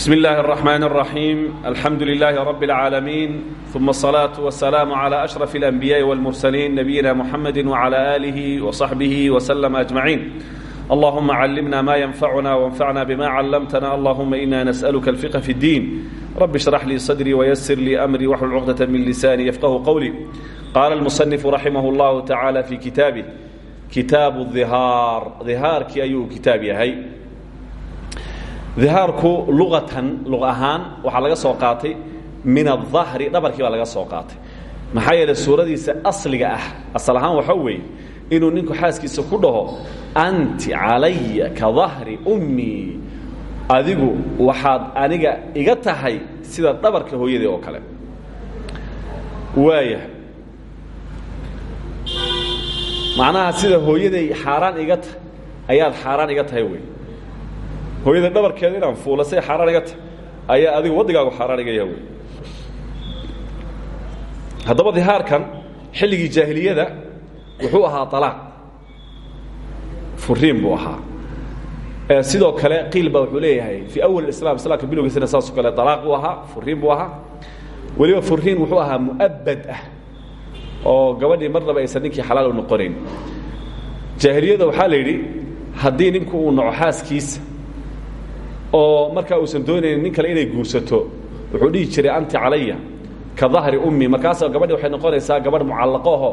بسم الله الرحمن الرحيم الحمد لله رب العالمين ثم الصلاة والسلام على أشرف الأنبياء والمرسلين نبينا محمد وعلى آله وصحبه وسلم أجمعين اللهم علمنا ما ينفعنا وانفعنا بما علمتنا اللهم إنا نسألك الفقه في الدين رب اشرح لي صدري ويسر لي أمري واحلل عقدة من لساني يفقه قولي قال المصنف رحمه الله تعالى في كتابه كتاب الظهار ظهارك أيو كتاب يهي dihaarku luqatan luq ahaan waxaa laga soo qaatay min adahri dhabarkii baa laga soo qaatay. Maxaa yeelay suuradiisa asliga ah asal waxaa weeye inuu ninku xaaskiisa ku dhaho anti calaya ka dahri ummii adigu waxaad aniga iga tahay sida dhabarka hooyadii oo kale. Waaya macnaha sida hooyaday xaaraan iga tahay ayaad xaaraan iga tahay wey hooyada dhabarkeeda inaan fuula say xaaraan iga tahay ayaa adigu waddigaagu xaaraan iga yaha wey. Haddaba dihaarkan xilligii jaahiliyada wuxuu ahaa alaaq furiin buu ahaa. Sidoo kale qiil baa wuxuu leeyahay fii awal islam islaamka bilowgiisana saasoo kale alaaq buu ahaa furiin buu ahaa. Weliba furiin wuxuu ahaa mu'abad ah oo gabadhii marnaba aysan ninkii xalaal u noqonayn. Jaahiliyada waxaa la yidhi haddii ninku uu naco xaaskiisa oo markaa uusan doonaynin nin kale inay guursato wuxuu dhihi jiray anti calaya ka dahri ummi. Markaasoo gabadhi waxay noqonaysaa gabadh mucallaqo aho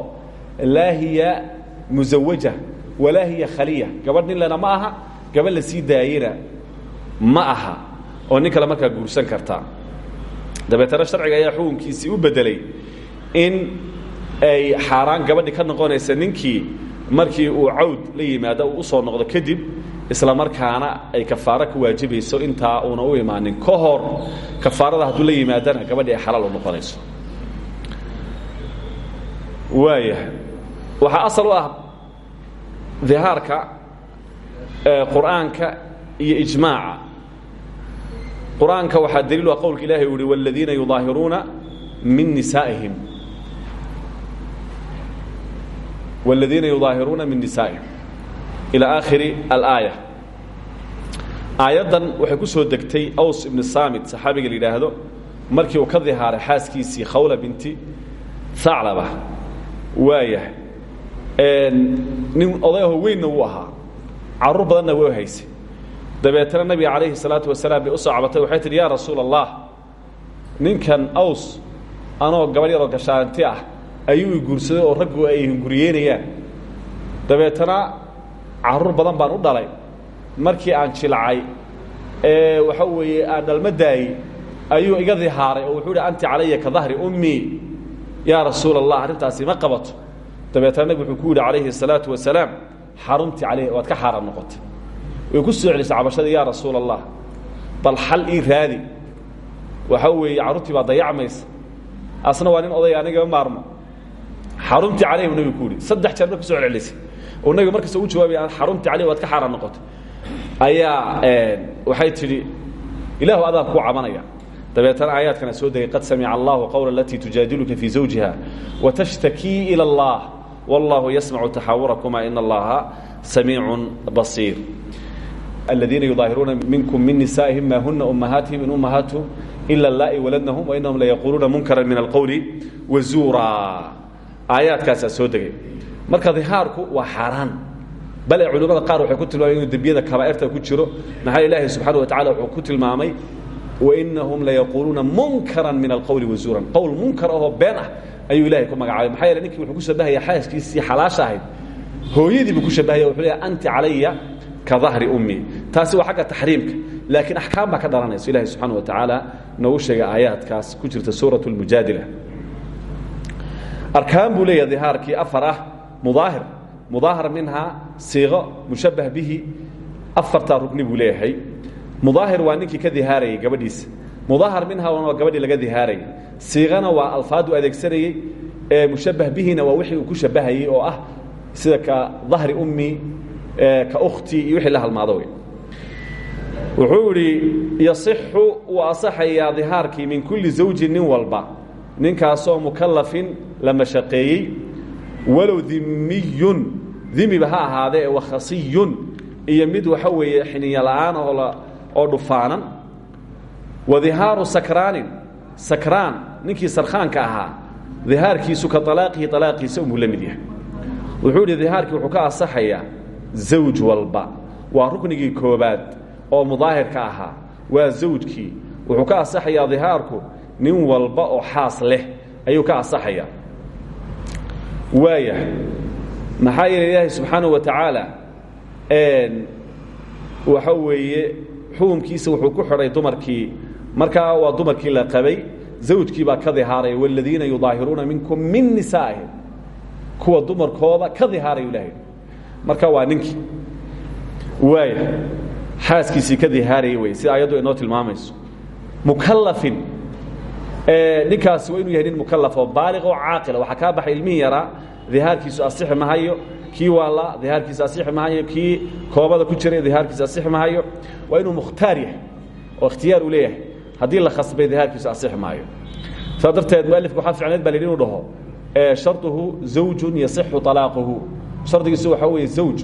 laa hiya musawaja walaa hiya khaliya. Gabadh nin lena ma aha gabadh la sii daayena ma aha oo nin kale markaa guursan kartaa dabeetana sharciga ayaa xukunkiisii u bedelay in ay xaaraan gabadhi ka noqonaysa ninkii markii uu cawd la yimaado uu u soo noqdo kadib isla markaana ay kafaaro ka waajibayso intaa uuna u imaanin. Ka hor kafaarada hadduu la yimaadana gabadhii ay xalaal u noqonayso. Waaya waxaa asal u ah dihaarka qur'aanka iyo ijmaaca. Qur'aanka waxaa daliil ah qowlka ilahi u uhi wاladiina min nisaa'ihim. Wاladiina yudaahiruuna min nisaa'ihim ilى aakhiri alaaya. Aayaddan waxay ku soo degtay aws ibni saamit saxaabiga la markii uu ka dihaaray xaaskiisii khawla binti haclaba waayahay nin odayaho weynna wuu ahaa. Carruur way haysay. Dabeetana nabiga calayhi salaatu wasalaam bay u waxay tihi yaa rasuula ninkan aws anoo gabadh gashaanti ah ayuu guursaday oo raggu ay hunguriyeynayaan. Dabeetana carruur badan baan u dhalay. Markii aan jilcay ee waxa weeye aan dhalma ayuu iga dihaaray oo wuxuu hi anti ka dahri ummii yaa rasuula allah ma qabato. Dabeetana nabig wuxuu ku yidhi calayhi الsalaatu wasalaam xarumti caleyh waad ka xaaraan noqotay. Way ku soo celisay cabashadii yaa rasuula allah bal xal ii waxa weeye carruurtii baa dayacmaysa. Asna waa nin aniga maarmo. Xarumti caleyh buu nabigu ku yidhi. Saddex jeer ku soo celcelisay oo nabiga markasta u jawaabaya xarumti caleyh waad ka xaaraan noqotay. Ayaa waxay tidhi ilaahu adaan kuu cabanaya. Dabeetana aayaadkana soo degay qad samica allahu qowla alatii tujaadiluka fii zawjiha watashtakii ila allah wallahu yasmacu taxaawurakuma in allaha samiicun basiir. Aladiina yudaahiruuna minkum min nisaa'ihim ma huna ummahaatihim in ummahaatuhum ila laa'i waladnahum wainahum layaquuluuna munkaran min alqowli wazuura aayaadkaasaa soo degay marka dihaarku waa xaaraan. Bale culimmada qaar waxay ku tilmaamay inuu dembiyada kabaa'irta ku jiro. Maxaa ilaahay subxaana wa tacala wuxuu ku tilmaamay wainahum layaquuluuna munkaran min alqowli wazuuran. Qowl munkar ahoo been ah ayuu ilahay ku magacaabay. Maxaa yeele ninkii wuxuu ku shabahaya xaaskiisii xalaasha ahayd. Hooyadii buu ku shabahaya wuxuu leeyahay anti calaya ka dahri ummii taasi waa xagga taxriimka. Laakiin axkaam baa ka dhalanayso ilahay subxaana wa tacaala noogu sheegay aayaadkaas ku jirta suurat lmujaadila arkaan buu leeyahay dihaarkii afar ah mudaahir. Mudaahar minhaa siiqo mushabbah bihi afartaa rugni buu leeyahay mudaahir waa ninkii ka dihaarayay gabadhiisa mudaahar minhaa waa gabadhii laga dihaarayay siiqana waa alfaadu adeegsanayey ee mushabbah bihina waa wixii uu ku shabbahayey oo ah sida ka dahri ummi ka ukhti iyo wixii la halmaado wey wuxuu idhi yasixu wuu asaxayaa dihaarkii min kulli zawjin nin walba. Ninkaasoo mukallafin la mashaqeeyey walow dimiyun dimiba ha ahaadee wakhasiyun iyo mid waxa weeye xininya la'aan oo dhufaanan. Wadihaaru sakraanin sakraan ninkii sarkhaanka ahaa dihaarkiisu ka alaaqihi alaaqiisa umuu la mid wuxuu idhi wuxuu ka asaxayaa zawj walba waa ruknigii koobaad oo mudaahirka ahaa waa zawjkii. Wuxuu ka asaxayaa dihaarku nin walba oo xaas leh ayuu ka asaxayaa waaya. Maxaa yeele ilaahay subxaanaه wa tacaala waxa weeye xukumkiisa wuxuu ku xidhay dumarkii. Markaa waa dumarkii la qabay zawjkii baa ka dihaaray wاladiina yudaahiruuna minkum min nisaa'ihim. Kuwa dumarkooda ka dihaarayu ilahay marka waa ninkii waaya. Xaaskiisii ka dihaaraya wey sida ayaddu inoo tilmaamayso. Mukalafin ninkaasi waa inuu yahay nin mukalaf oo baaliq oo caaqila waxaa kaa baxay ilmihii yaraa dihaarkiisu asixi mahayo kii waala dihaarkiisa asixi mahayo kii koobada ku jiray dihaarkiisa asixi mahayo waa inuu mukhtaar yahay oo ikhtiyaar uu leeyahay. Haddii la khasbay dihaarkiisu asixi maayo saa darteed mualifku waxaa ficneed baa la yidhi inuu dhaho sharطuhu zawjun yasixu طalaaquhu shardigiisu waxaa weeye zawj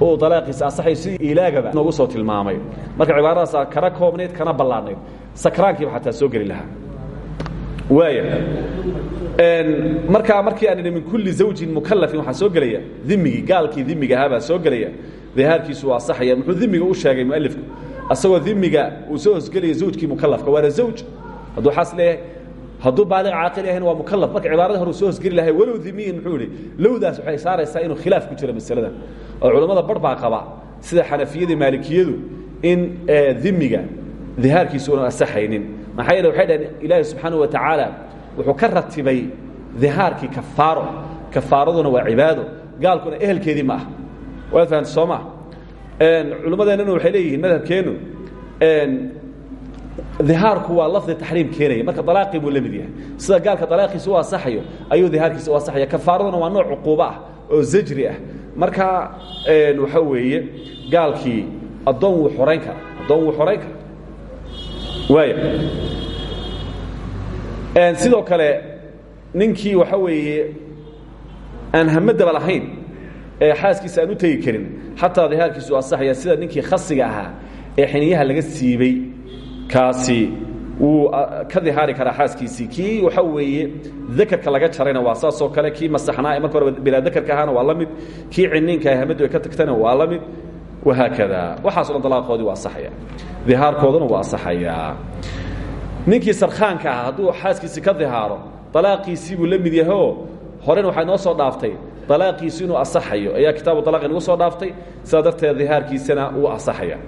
oo dalaaqiisa asaxayo sidii ilaagaba noogu soo tilmaamay. Marka cibaaradaasa kana koobnayd kana ballaadhnayd sakraankiiba xataa soo geli lahaa markaa markii aan min kulli zawjin mukalafin waxaa soo gelaya dimigii gaalkii dimiga ahaabaa soo gelaya dihaarkiisu waa asaxaya muxuu dimiga u sheegay mualifku asagoo dimiga uu soo hosgelaya zawjkii mukalafka waana zawj. Hadduu xaas leeyahay hadduu baaliq caaqil yahayna waa mukalaf marka cibaarada hore uu soo hosgeli lahay walow dimiyin muxuu idhi lowdaas waxay saaraysaa inuu khilaaf ku jira masaladan oo culammada bar baa qaba sida xanafiyada maalikiyadu in dimiga dihaarkiisu una asaxaynin maxaa yeele waxay dhaheen ilaahi subxaanaه wa tacaala wuxuu ka ratibay dihaarkii kafaaro. Kafaaraduna waa cibaado. Gaalkuna ehelkeedii ma ah. Waad fahamta soo maa culimmadeennana waxay leeyihiin madhabkeennu dihaarku waa lafdi taxriim keenaya. Marka dalaaqii buu la mid yahay. Sida gaalka dalaaqiisa u asaxayo ayuu dihaarkiisa u asaxaya kafaaraduna waa nooc cuquubo ah oo zajri ah. Marka waxa weeye gaalkii addoon wuu xorayn kara addoon wuu xorayn kara waaya sidoo kale ninkii waxa weeye aan hamadaba lahayn ee xaaskiisa aan u tegi karin xataa dihaarkiisu asaxaya sida ninkii khasiga ahaa ee xiniyaha laga siibay kaasi wuu ka dihaari karaa xaaskiisii. Kii waxa weeye dakarka laga jarayna waa saasoo kale kii masaxnaa ee marka hore bilaa dakarka ahaana waa la mid kii ciniinka hamaddu ay ka tagtana waa la mid wahaakada waxaaso dhan dalaaqoodii waa asaxaya dihaarkooduna waa asaxayaa ninkii sarkhaanka ah hadduu xaaskiisii ka dihaaro dalaaqiisii buu la mid yahoo horena waxaa inoo soo dhaaftay. Dalaaqiisu inuu asaxayo ayaa kitaabu dalaq inagu soo dhaaftay sidaa darteed dihaarkiisana uu asaxaya.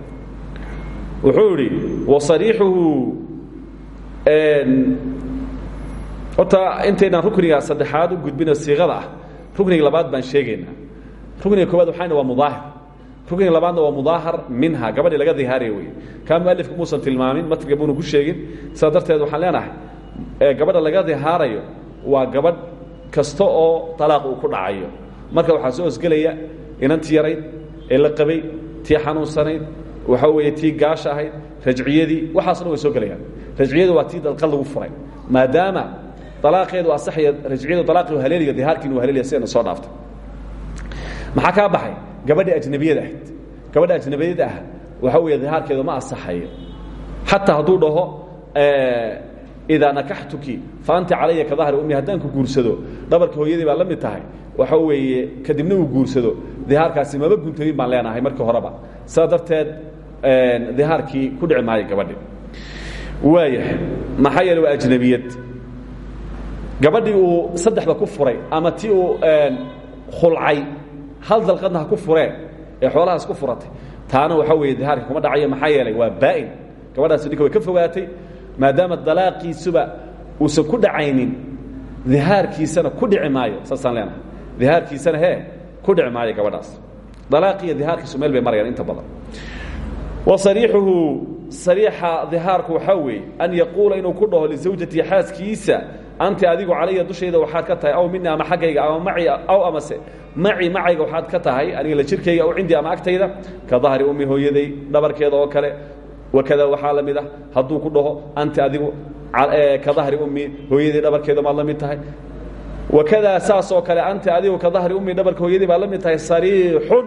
Wuxuu idhi wasariixuhu horta intaynaan rukniga saddexaad u gudbino siiqada ah. Rukniga labaad baan sheegaynaa. Rukniga koowaad waxayna waa mudaahir rukniga labaadna waa mudaahar minha gabadhii laga dihaaraya wey kaa mualifku muusan tilmaamin matriga buuna ku sheegin. Sidaa darteed waxaan leenahay gabadha laga dihaarayo waa gabadh kasta oo talaaq uu ku dhacayo. Marka waxaa soo hosgelaya inantii yarayd ee la qabay tii xanuunsanayd waxa weeye tii gaasha ahayd rajciyadii waxaasna way soo gelayaan. Rajciyadu waa tii dalqad lagu furay maadaama alaaqeedu asaxaya rajciyadu alaaqi haleeliya dihaarkiina waa haleelaya sidayna soo dhaaftay maxaa kaa baxay gabadhii ajnabiyada ahayd. Gabadha ajnabiyada ah waxa weeye dihaarkeedu ma asaxayo. Xataa hadduu dhaho idaa nakaxtuki fa anti calaya ka dahri ummi haddaan ku guursado dhabarka hooyadii baa la mid tahay. Waxa weeye kadibna uu guursado. Dihaarkaasi maba guntamin baan leenahay markii horeba. Saa darteed dihaarkii ku dhici maayo gabadhi. Waayahay maxaa yeele waa ajnabiyad. Gabadhii uu saddexda ku furay ama ti uu khulcay hal dalqadna ha ku fureen ee xoolahaas ku furatay. Taana waxaa weeye dihaarkii kuma dhacayo maxaa yeelay waa baa'in gabadhaasi ninka ka fogaatay maadaama dalaaqiisuba uusan ku dhacaynin dihaarkiisana ku dhici maayo saasaan leenahay. Dihaarkiisana ku dhici gabadhaas. Dalaaqi iyo dihaarkiisu meel bay marayaan inta badan. Wa sariixuhu sariixa dihaarku waxaa weeye an yaquula inuu ku dhaho lisawjatihi xaaskiisa anti adigu calaya dushayda waxaad ka tahay aw mini ama xaggayga ama maci aw amase maci macayga waxaad ka tahay aniga la jirkayga aw cindii ama agtayda ka dahri ummi hooyaday dhabarkeeda oo kale wakada waxaa la mid ah hadduu ku dhaho anti adigu ka dahri ummi hooyadii dhabarkeeda maad la mid tahay. Wakadaa saasoo kale anti adigu ka dahri ummi dhabarka hooyadii baad la mid tahay sariixun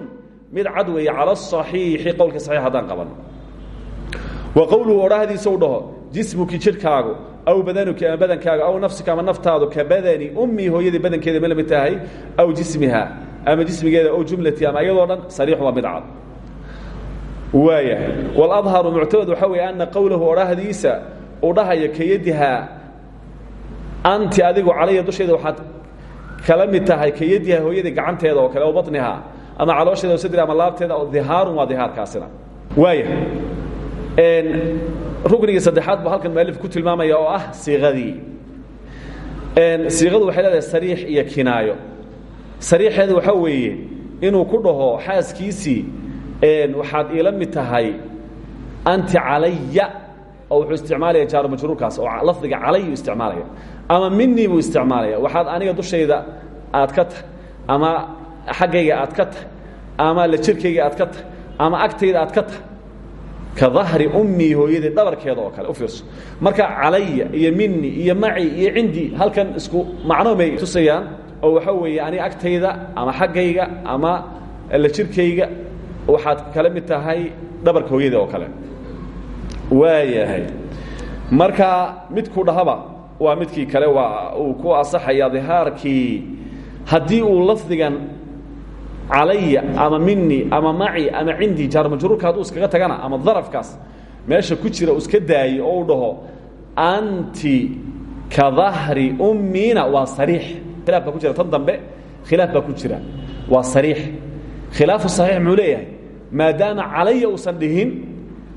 mid cad weeye cala asaxiixi qowlka saxiix haddaan qabanno wa qowluhu odhahdiisa u dhaho jismuki jidhkaagu aw badanuki ama badankaaga aw nafsika ama naftaadu ka badani ummii hooyadii badankeeda ma la mid tahay aw jismiha ama jismigeeda aw jumlati ama iyadoo dhan sariixu waa mid cad waaya waladharu muctamad waxaa weeye ana qowlahu odhahdiisa uu dhahaya kayadihaa anti adigu calaya dusheeda waxaad kala mid tahay kayadiha hooyadii gacanteeda oo kale o banihaa ama caloosheeda sadri ama laabteeda dihaarun waa dihaarkaasina. Waaya ruknigii saddexaad buu halkan mualif ku tilmaamaya oo ah siiqadii siiqadu waxay leedahay sariix iyo kinaayo. Sariixeedu waxaa weeye inuu ku dhaho xaaskiisii waxaad iila mid tahay anti calaya oo wuxuu isticmaalaya jaaru majruurkaas oo lafdiga calay uu isticmaalaya ama minii buu isticmaalaya. Waxaad aniga dushayda aad ka tahay ama xaggayga aad ka tahay ama la jirkayga aad ka tahay ama agtayda aad ka tahay ka dahri ummii hooyadii dhabarkeeda oo kale. U fiirso. Marka calaya iyo mini iyo maci iyo cindi halkan isku macno may tusayaan oo waxaa weeye aniga agtayda ama xaggayga ama la jirkayga waxaad kala mid tahay dhabarka hooyada oo kale. Waayahay. Marka midkuu dhahaba waa midkii kale waa uu ku asaxaya dihaarkii. Haddii uu lafdigan calaya ama mini ama maci ama cindi jaarmajruurka hadduu iskaga tagana ama darafkaas meesha ku jira uu iska daayo oo u dhaho anti ka dahri ummiina waa sariix. Khilaaf baa ku jira. Tan dambe khilaaf baa ku jira. Waa sariix. Khilaafu saxiix muxuu leeyahay? Maadaama calaya uusan dhihin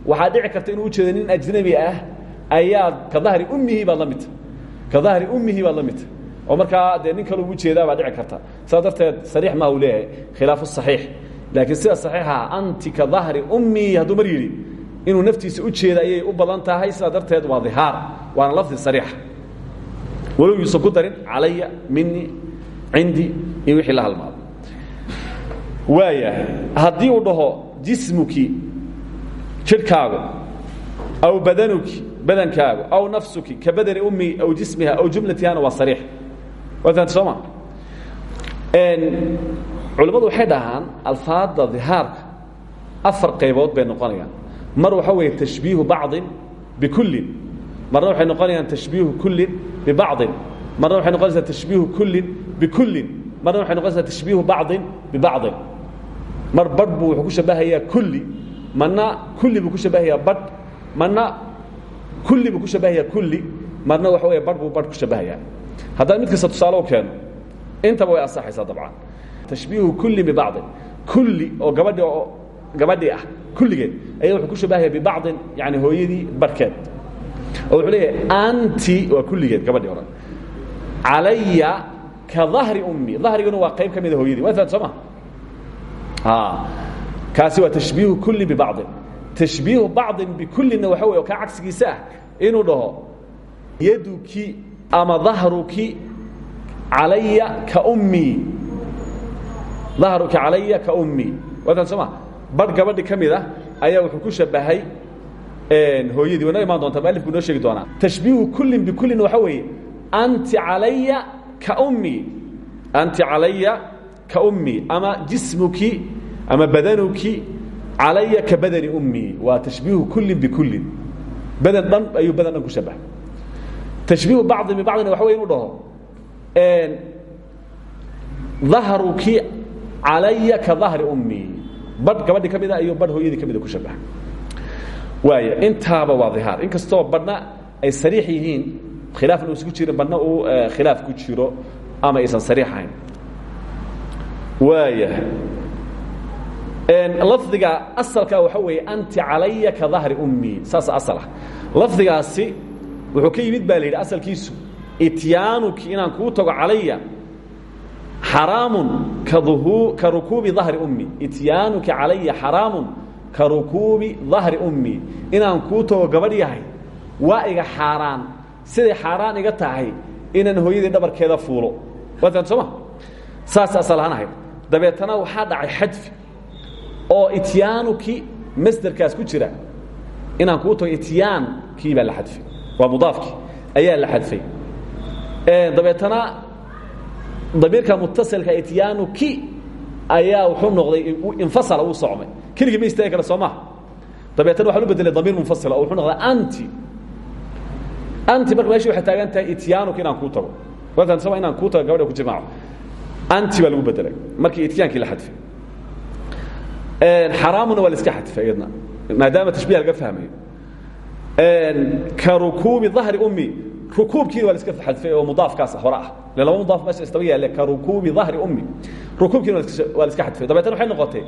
waxaa dhici karta inuu ujeedo nin ajnabi ah ayaad ka dahri ummihii baad la midta ka dahri ummihii baad la midta oo markaa dee nin kale ugu jeedaa baa dhici karta. Saas darteed sariix maa uu leeyahay khilaafu saxiix. Laakiin sida saxiixa anti ka dahri ummii hadduu mar yidhi inuu naftiisa u jeeda ayay u badan tahay sidaa darteed waa dihaar waana lafdi sariixa walow yuusan ku darin calaya mini cindi iyo wixii la halmaado. Waayahay haddii uu dhaho jismuki jidhkaagu aw badanuki badankaagu aw nafsuki ka badani ummi aw jismiha aw jumlatihana waa sariix waa fahamta soo ma culimmadu waxay dhahaan alfaadda dihaarka afar qaybood bay noqonayaan mar waxaa weeye tashbiihu bacضin bikullin marna waxay noqonayaan tashbiihu kullin bibacضin marna waxay noqonaysaa tashbiihu kullin bikullin marna waxay noqonaysaa tashbiihu bacضin bibacضin mar badh buu wuxuu ku shabahayaa kulli marna kulli buu ku shabahayaa badh marna kulli buu ku shabahayaa kulli marna waxa weeye badh buu badh ku shabahayaa haddaan mid kasta tusaale u keeno intaba way asaxaysaa dabcan. Tashbiihu kulli bibacdin kulli oo gabadhi oo gabadhii ah kulligeed. Ayaa wuxuu ku shabahaya bibacdin yani hooyadii barhkeed oo wuxuu leeyahay anti waa kulligeed gabadhii hore. Calaya ka dahri ummi. Dahriguna waa qayb ka mida hooyadii. Maala soo maa kaasi waa tashbiihu kulli bibacdin tashbiihu bacdin bikullinna waxa wey oo kaa cagsigiisa ah inuu dhaho yaduki ama dahruki calaya ka ummii dahruki calaya ka ummii waatan soo ma? Badh gabadhi ka mid ah ayaa ku shabahay hooyadii. Way noo imaan doontaa mualifku noo sheegi doonaa. Tashbiihu kullin bikullin waxa weeye anti calaya ka ummii anti calaya ka ummii ama jismuki ama badanuki calaya ka badani ummii waa tashbiihu kullin bikullin badan dhan ayuu badan ku shabahay tashbiihu bacdi bibacdina waxa wey inu dhaho. Dahruki calaya ka dahri ummii badh gabadhi ka mida iyo badh hooyadii ka mida ku shabaha waaya intaaba waa dihaar. In kastoo badhna ay sariix yihiin khilaafna uusan ku jirin badhna uu khilaaf ku jiro ama aysan sariix ahayn. Waaya lafdiga asalka waxa weeye anti calaya ka dahri ummii saasa asal ah. Lafdigaasi wuxuu ka yimid baa la yidhi asalkiisu ityaanuki inaan kuu tago calaya xaraamun ka rukuubi dahri ummi. Ityaanuki calaya xaraamun ka rukuubi dahri ummi. Inaan kuu tago gabadh yahay waa iga xaaraan. Siday xaaraan iga tahay inaan hooyadii dhabarkeeda fuulo. Waatan soo ma? Saas asal ahaan ahayd. Dabeetana waxaa dhacay xadfi oo ityaanuki masderkaas ku jira. Inaan kuu tago ityaankii baa la xadfay waa mudaafkii. Ayaa la xadfay. Dabeetana damiirka mutasilka ityaanuki ayaa wuxuu noqday infasala uu socmay. Keligii ma istaagi kara soo maha dabeetana waxaan u bedelay damiir munfasila oo wuxuu noqday anti. Anti marka meshi waxay taagan tahay ityaanuka inaan kuu tago. Sama inaan kuu tago gabadha ku jimaaco. Anti baa lagu bedelay markii ityaankii la xadfay. Xaraamuna waa la iska xadfay iyadna. Maadaama tashbiha laga fahmayo ka rukuubi dahri ummi rukuubkiina waa la iska xadfay oo mudaafkaas hore ah. Le laba mudaaf meesha istaba yaale ka rukuubi dahri ummi rukuubkiina waa la iska xadfay. Dabeetana waxay noqotay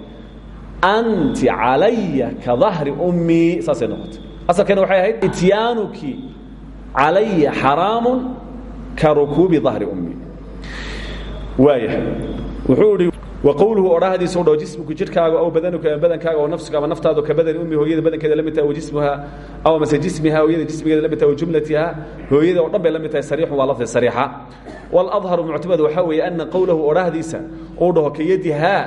anti calaya ka dahri ummi saasay noqotay. Asalkeena waxay ahayd ityaanuki calaya xaraamu ka rukuubi dahri ummi. Waayahay. Wuxuu ihi wqowluhu odhahdiisa u dhaw jismuku jidhkaaga aw badanuka ama badankaaga oo nafsuka ama naftaadu ka badani ummi hooyada badankeeda la mid tahay wajismuha aw amase jismiha hooyada jismigeeda la mid tahay wajumlatiha hooyada oo dhan bay la mid tahay sariixun waa lafdi sariixa. Waladharu muctamad waxaa weeye ana qowlahu odhahdiisa uu dhaho ka yadihaa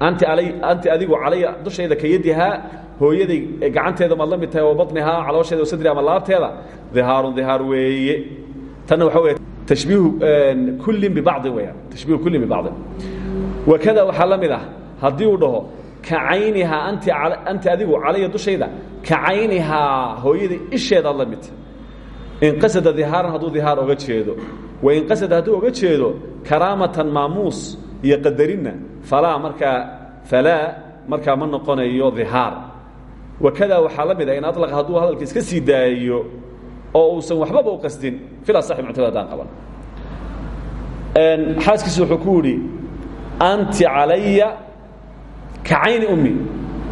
anti adigu calaya dushayda ka yadihaa hooyaday gacanteeda maad la mid tahay oo badnihaa caloosheeda oo sadri ama laabteeda dihaarun dihaar weeye. Tanna waxaa weeye tashbiihu kullin bibacdin weeyaan tashbiihu kullin bibacdin wakada waxaa la mid ah haddii uu dhaho ka caynihaa anti adigu calaya dushayda ka caynihaa hooyada isheedaad la midta in qasada dihaaran hadduu dihaar oga jeedo wain qasada hadduu oga jeedo karaamatan maamuus iyo qadarinna falaa markaa falaa ma noqonayo dihaar. Wakada waxaa la mid ah in alaqa hadduu hadalka iska sii daayo oo uusan waxbaba u qasdin fil asaxi muctamad haddaan qaban. Xaaskiisu wuxuu ku yidhi anti calaya ka cayni ummi.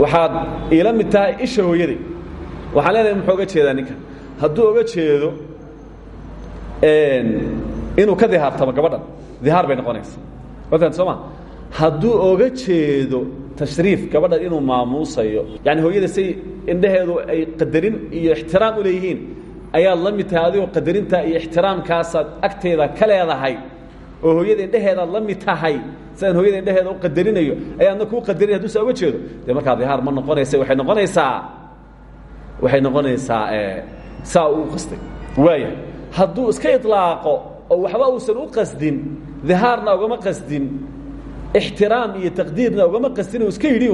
Waxaad iila mid tahay isha hooyaday waxaan leenahay muxuu oga jeedaa ninkan? Hadduu oga jeedo inuu ka dihaartamo gabadhan. Dihaar bay noqonaysa watan soo ma? Hadduu oga jeedo tashriif gabadhan inuu maamuusayo yani hooyada say indhaheedu ay qadarin iyo ixtiraam u leeyihiin ayaad la mid tahay adigoo qadarintaa iyo ixtiraamkaasaad agteeda ka leedahay oo hooyada indheheedaad la mid tahay sidaan hooyada indheheeda u qadarinayo ayaadna kuu qadarin hadduu saa oga jeedo. Dee markaa dihaar ma noqonaysa waxay noqonaysaa waxay noqonaysaa saa uu qastay. Waaya hadduu iska iطlaaqo oo waxba uusan u qasdin dihaarna ugama qasdin ixtiraam iyo taqdiirna ugama qasdin iska yidhi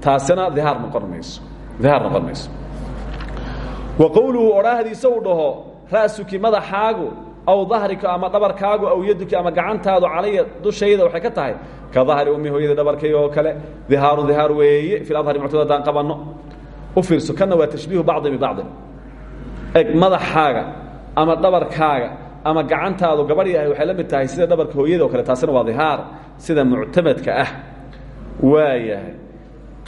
taasina dihaar noqon mayso dihaar wa qowluhu odhaahdiisa uu dhaho ra'suki madaxaagu aw dahrika ama dhabarkaagu aw yaduki ama gacantaadu calaya dushayda waxay ka tahay ka dahri ummi hooyada dhabarkayga oo kale dihaaru dihaar weeye fi adhari muctamad haddaan qabanno. U fiirso kana waa tashbiihu bacdi bibacdin eg madaxaaga ama dhabarkaaga ama gacantaadu gabadh yahay waxay la mid tahay sida dhabarka hooyada oo kale taasina waa dihaar sida muctamadka ah. Waayahay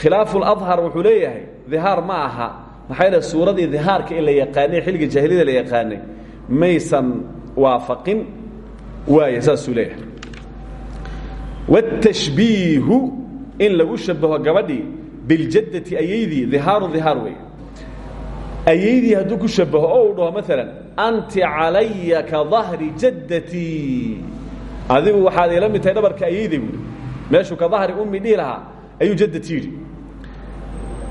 khilaafu ladhar wuxuu leeyahay dihaar ma aha. Maxaa yeele suuradii dihaarka in la yaqaanay xilliga jaahiliyada la yaqaanay maysan waafaqin waaya saasuu leeyahay. Wاtashbiihu in lagu shabaho gabadhii biljaddati ayaydii dihaaru dihaar weeye. Ayaydii hadduu ku shabaho oo uu dhaho anti calaya ka dahri jaddatii adigu waxaad ila mid tahay dhabarka ayayday buui ka dahri ummi dhihi lahaa jaddati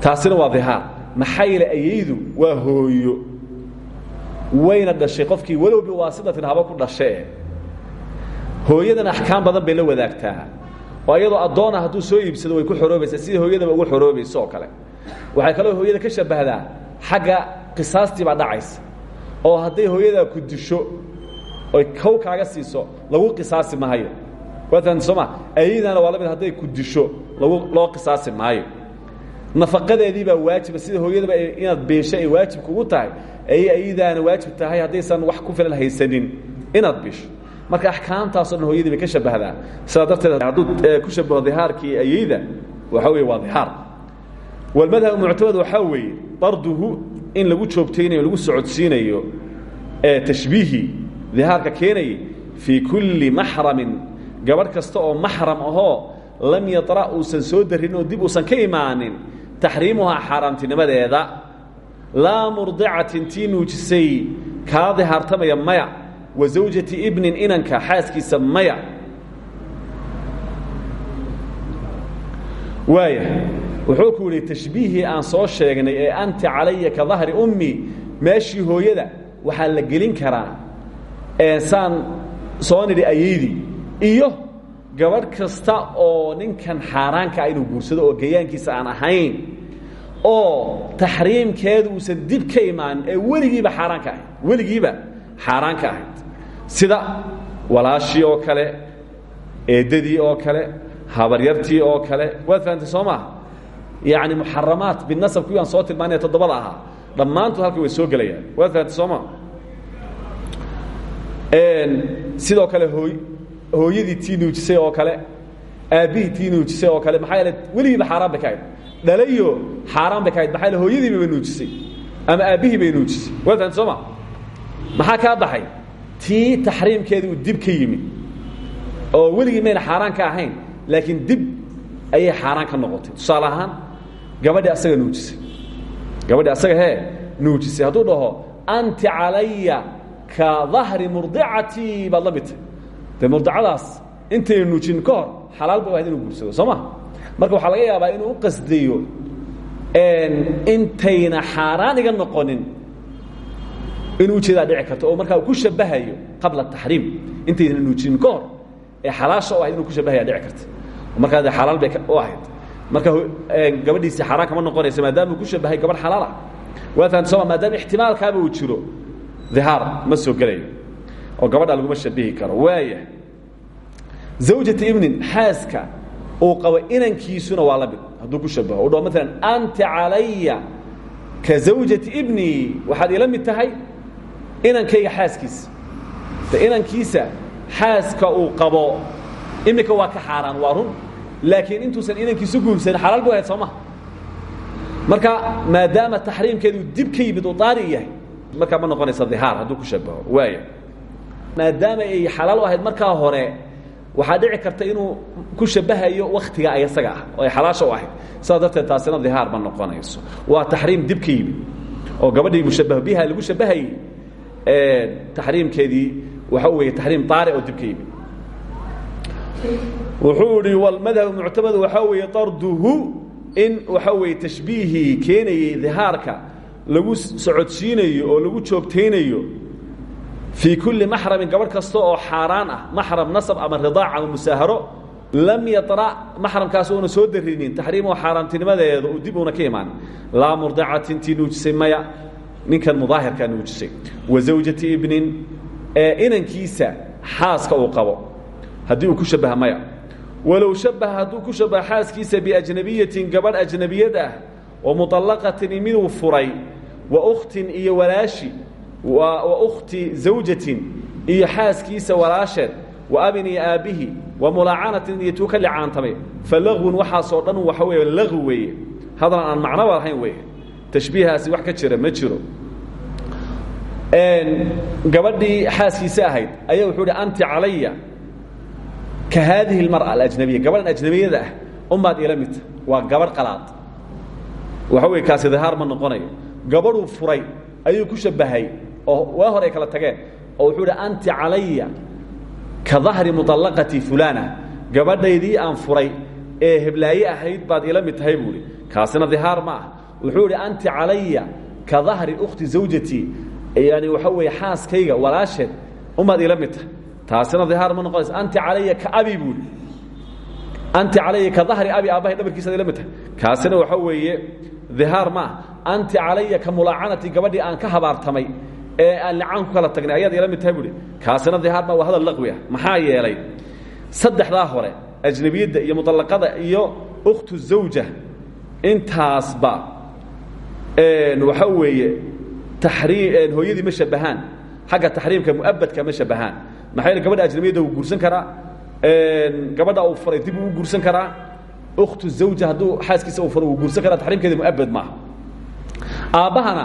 taasina waa dihaar. Maxaa yeele ayaydu waa hooyo wayna dhashay qofkii walow biwaasitatin haba ku dhashee hooyadan axkaam badan bay la wadaagtaa. Oo iyadoo addoona hadduu soo iibsado way ku xoroobaysaa sidii hooyadaba ugu xoroobayso oo kale. Waxay kaloo hooyada ka shabbahdaa xagga qisaastii baa dhacaysa. Oo hadday hooyadaa ku disho oy kow kaaga siiso lagu qisaasi maayo. Waatan sooma ayadana waa la hadday ku disho lagu loo qisaasi maayo. Nafaqadeedii baa waajiba sida hooyadaba inaad beesho ay waajib kugu tahay ayay ayadaana waajib tahay haddaysan wax ku filan haysanin. Inaad bisho marka axkaamtaasoo dhan hooyadii ka shabbahdaa sidaa darteed hadduu ku shabaho dihaarkii ayayda waxaa weeye waa dihaar. Walmadhab muctamad waxaa weeye darduhu in lagu joogtaynayo lagu socodsiinayo ee tashbiihi dihaarka keenayay fii kulli maxramin gabadh kasta oo maxram ahoo lam yara uusan soo darin oo dib uusan ka imaanin taxriimuhaa xaaraamtinimadeeda laa murdicatin tii nuujisay kaa dihaartamaya maya wa zawjati ibnin inanka xaaskiisa maya. Waaya wuxuu ku yidhi tashbiihii aan soo sheegnay ee anti calaya ka dahri ummi meeshii hooyada waxaa la gelin karaa. Saan soo nidhi ayaydii iyo gabadh kasta oo ninkan xaaraanka ah inuu guursado oo gayaankiisa aan ahayn oo taxriimkeedu uusan dib ka imaanin ee weligiiba xaaraan ka ahayd. Weligiiba xaaraan ka ahayd. Sida walaashii oo kale eeddadii oo kale habaryartii oo kale. Waad fahamtay soo maaha? Yacni muxaramaat binasab kuwii aan soo tilmaanaya toddobada ahaa. Dhammaantood halka way soo gelayaan. Waad fahamtay soo maa sidoo kale hooy hooyadii tii nuujisay oo kale aabbihii tii nuujisay oo kale maxaa yeele weligiiba xaaraan bay ka ahayd dhalayo xaaraan bay ka ahayd maxaa yeele hooyadiiba nuujisay? Ama aabbihii bay nuujisay? Waad fahamtay soo ma? Maxaa kaa baxay? Tii taxriimkeedii uu dib ka yimi. Oo weligii mayna xaaraan ka ahayn laakiin dib ayay xaaraan ka noqotay. Tusaale ahaan gabadhii asaga nuujisay. Gabadhii asaga hee nuujisay. Hadduu dhaho anti calaya ka dahri murdicatii baad la midtay dee murdicadaas intayna nuujin ka hor xalaal bay ahayd inuu guursado. Soo ma marka waxaa laga yaabaa inuu u qasdayo intayna xaaraan iga noqonin inuu u jeedaa dhici karto oo markaa uu ku shabahayo qabla taxriim intayna nuujinin ka hor ee xalaasha u ahayd inuu ku shabahaya dhici karta. Markaa dee xalaal bay u ahayd. Marka gabadhiisii xaaraan kama noqonaysa maadaama uu ku shabahay gabadh xalaal ah. Waa fahamta soo ma maadaama ixtimaalkaaba uu jiro dihaar ma soo gelayo oo gabadha laguma shabihi karo. Waaya zawjata ibnin xaaska uu qabo inankiisuna waa la mid. Ku shabaho u dhaho maalan anti calaya ka zawjati ibnii waxaad ila mid tahay inankayga xaaskiisa. De inankiisa xaaska uu qabo iminka waa ka xaaraan waa run. Laakiin intuusan inankiisu guursanin xalaal bu ahayd marka maadaama taxriimkeedu dib ka yimid uu daari yahay markaa ma noqonaysa dihaar hadduu ku shabaho waaya maadaama ay xalaal u ahayd markaa hore waxaa dhici karta inuu ku shabahayo waktiga ay isaga ah oo ay xalaasha u ahayd. Sidaa darteed taasina dihaar ma noqonayso. Waa taxriim dib ka yimid oo gabadhii mushabaho biha lagu shabahayey taxriimkeedii waxa weeye taxriim daari oo dib ka yimid wuxuu ihi wlmadhab muctamad waxaa weeye darduhu in waxa weeye tashbiihii keenayey dihaarka lagu socodsiinayo oo lagu joogtaynayo fii kulli maxramin gabadh kasta oo xaaraan ah maxram nasab ama ridaac ama musaaharo lam yara maxramkaas uuna soo darinin taxriimoo xaaraamtinimadeeda dib uuna ka imaanin laa murdicatin tii nuujisay maya ninkan mudaahirkaa nuujisay. Wa zawjati ibnin inankiisa xaaska uu qabo haddii uu ku shabaha maya. Shabaha hadduu ku shabaha xaaskiisa biajnabiyatin gabadh ajnabiyad ah wa muطallaqatin miduu furay wa ukhtin iyo walaashi wa ukhti zawjatin iyo xaaskiisa walaasheed. Wa abin iyo aabbihi wa mulaacanatin iyo tuu ka licaantamay. Fa lagwun waxaasoo dhan waxa weeye lagwi weeye. Hadal aan macnoba lahayn weeye. Tashbiihaasi wax ka jira ma jiro. Gabadhii xaaskiisa ahayd ayaa wuxuu hi anti calaya ka haadihi اlmarأa alajnabiya gabadhan ajnabiyada ah unbaad iila midta waa gabadh qalaad. Waxa wey kaasi dihaar ma noqonayo. Gabadhuu furay ayuu ku shabahay oo waa hor kala tageen oo wuxuu hi anti calaya ka dahri muطallaqati fulana gabadhaydii aan furay ee heblaaye ahayd baad iila mid tahay buuhi kaasina dihaar ma wuxuu idhi anti calaya ka dahri ukhti zawjatii yani waxa weeye xaaskayga walaasheed umaad iila mid tahay. Taasina dihaar ma noqonaysa. Anti calaya ka abi buuhi anti calaya ka dahri abi aabbahay dhabarkiisaad ila mid tahay. Kaasina waxa weeye dihaar ma anti calaya ka mulaacanati gabadhii aan ka habaartamay ee aan licaan ku kala tagnay ayaad ila mid tahay buuhi kaasina dihaar ma waa hadal laqwi ah. Maxaa yeelay saddexdaa hore ajnabiyadda iyo muطallaqada iyo ukhtu zawja intaasba waxa weeye taxriim hooyadii ma shabahaan xagga taxriimka muabadka ma shabahaan maxaa yeele gabadha ajnabiyadda wuu guursan karaa gabadha uu furay dib uu guursan karaa ukhtu zawja hadduu xaaskiisa uu furo wuu guursan karaa taxriimkeeda muabad maaha. Aabbahana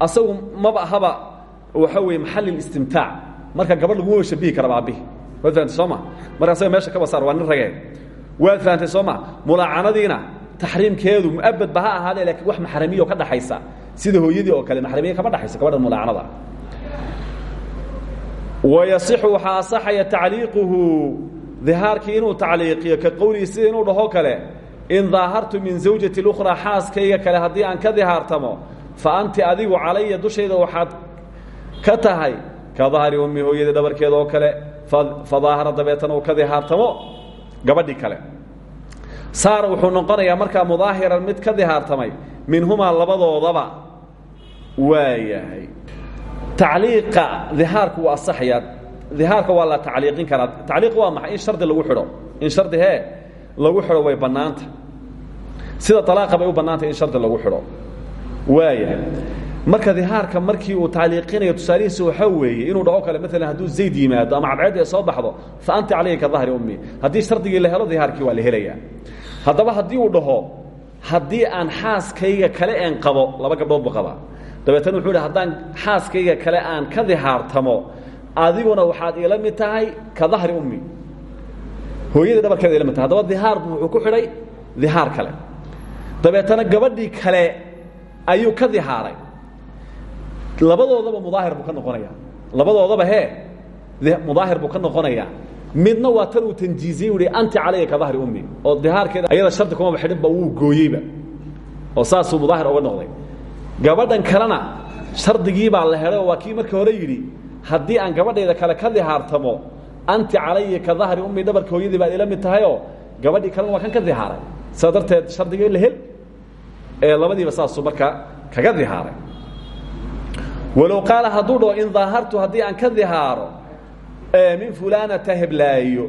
asagu maba ahaba waxa weeye maxalil istimtaac. Marka gabadh laguma shabihi karaba aabbihi waad fahamtay soo ma? Marka asaga meesha kaba saar waa nin ragee. Waad fahamtay soo ma? Mulaacanadiina taxriimkeedu muabad ba ha ahaadee lakiin wax maxramiya oo ka dhaxaysa. Sida hooyadii oo kale maxramiya kama dhaxaysa gabadha mulaacanada wayasixu waxaa asaxaya tacliiquhu. Dihaarkii inuu tacliiqiyo ka qowlihi sida inuu dhaho kale in daahartu min zawjati اlأkhraa xaaskayga kale haddii aan ka dihaartamo fa anti adigu calaya dushayda waxaad ka tahay ka dahri ummi hooyadii dhabarkeeda oo kale fa daahara dabeetana uu ka dihaartamo gabadhii kale. Saar wuxuu noqonayaa markaa mudaahiran mid ka dihaartamay minhumaa labadoodaba waa yahay tacliiqa waa asaxayaa dihaarka waa la tacliiqin karaa. Tacliiq waa maxay? In shardi lagu xidho. In shardi hee lagu xidho way bannaanta. Sida talaaqa bay u in shardi lagu xidho. Waaya marka dihaarka markii uu tacliiqinayo tusaalihiisa waxaa weeye inuu dhaho kale maalan hadduu zayd yimaado ama cadceed ay soo baxdo fa anta calayhi ka ummi. Haddii shardigii la helo dihaarkii waa la helayaa. Haddaba haddii uu dhaho haddii aan xaaskayga kale een qabo laba gabdhood buu qabaa. Wuxuu hi haddaan xaaskayga kale aan ka dihaartamo adiguna waxaad iila mid tahay ka dahri ummi. Hooyadii dhabarkeeda ila mid tahay. Haddaba dihaar buu wuxuu ku xidhay dihaar kale. Dabeetana gabadhii kale ayuu ka dihaaray labadoodaba mudaahir buu ka noqonayaa. Labadoodaba hee mudaahir buu ka noqonayaa. Midna waa tan uu tanjiiziyey uhi anti calaya ka dahri ummi. Oo dihaarkeeda ayada shardi kumaba xidhinba wuu gooyeyba. Oo saasuu mudaahir oga noqday. Gabadhan kalena shardigii baa la helay waa kii markii hore yidhi haddii aan gabadhayda kale ka dihaartamo anti calaya ka dahri ummi dhabarka hooyadii baad ila mid tahayoo gabadhii kalena waa kan ka dihaaray. Saa darteed shardigii la hel ee labadiiba saasuu markaa kaga dihaaray walow qaala hadduu dhaho in daahartu haddii aan ka dihaaro min fulaanata heblaayo.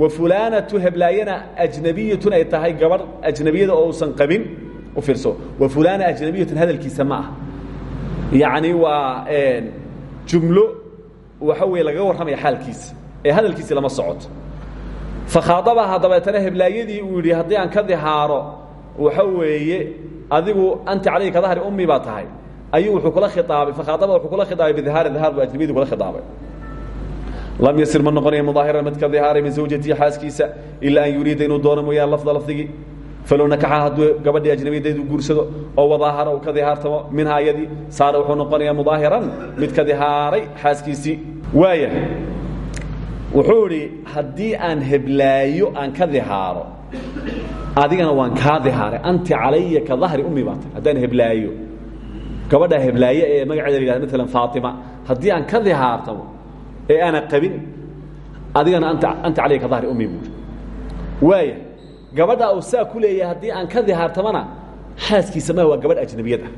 Wa fulaanatu heblaayana ajnabiyatun ay tahay gabadh ajnabiyada oo uusan qabin u fiirso. Wa fulaana ajnabiyatun hadalkiisa ma ah yacni waa jumlo waxa weeye lagaga warramaya xaalkiisa ee hadalkiisi lama socoto fakhaadabaha dabeetana heblaayadii uu yidhi haddii aan ka dihaaro waxa weeye adigu anti calayhi ka dahri ummi baa tahay ayuu wuxuu kula khiaabay fakhaadaba wuxuu kula khiaabay bidihaari dihaar buu ajnabiyadii kula khiaabay lam yasir ma noqonaya mudaahiran mid ka dihaaray min zawjatihi xaaskiisa ilaa an yuriida inuu doono mooyaan lafda lafdigii falow nakaxa hadduu gabadhii ajnabiyadaydu guursado oo wadaahara uu ka dihaartamo minhaa iyadii saara wuxuu noqonayaa mudaahiran mid ka dihaaray xaaskiisii. Waaya wuxuu idhi haddii aan heblaayo aan ka dihaaro adigana waan kaa dihaaray anti calaya ka dahri ummi baa tay haddaan heblaayo gabadha heblaaye ee magaceeda la yihahdo maalan faatima haddii aan ka dihaartamo ee aana qabin adigana anta anta calayka ka dahri ummi buuri. Waaya gabadha uu saa ku leeyahay haddii aan ka dihaartamana xaaskiisa ma waa gabadh ajnabiyad ah.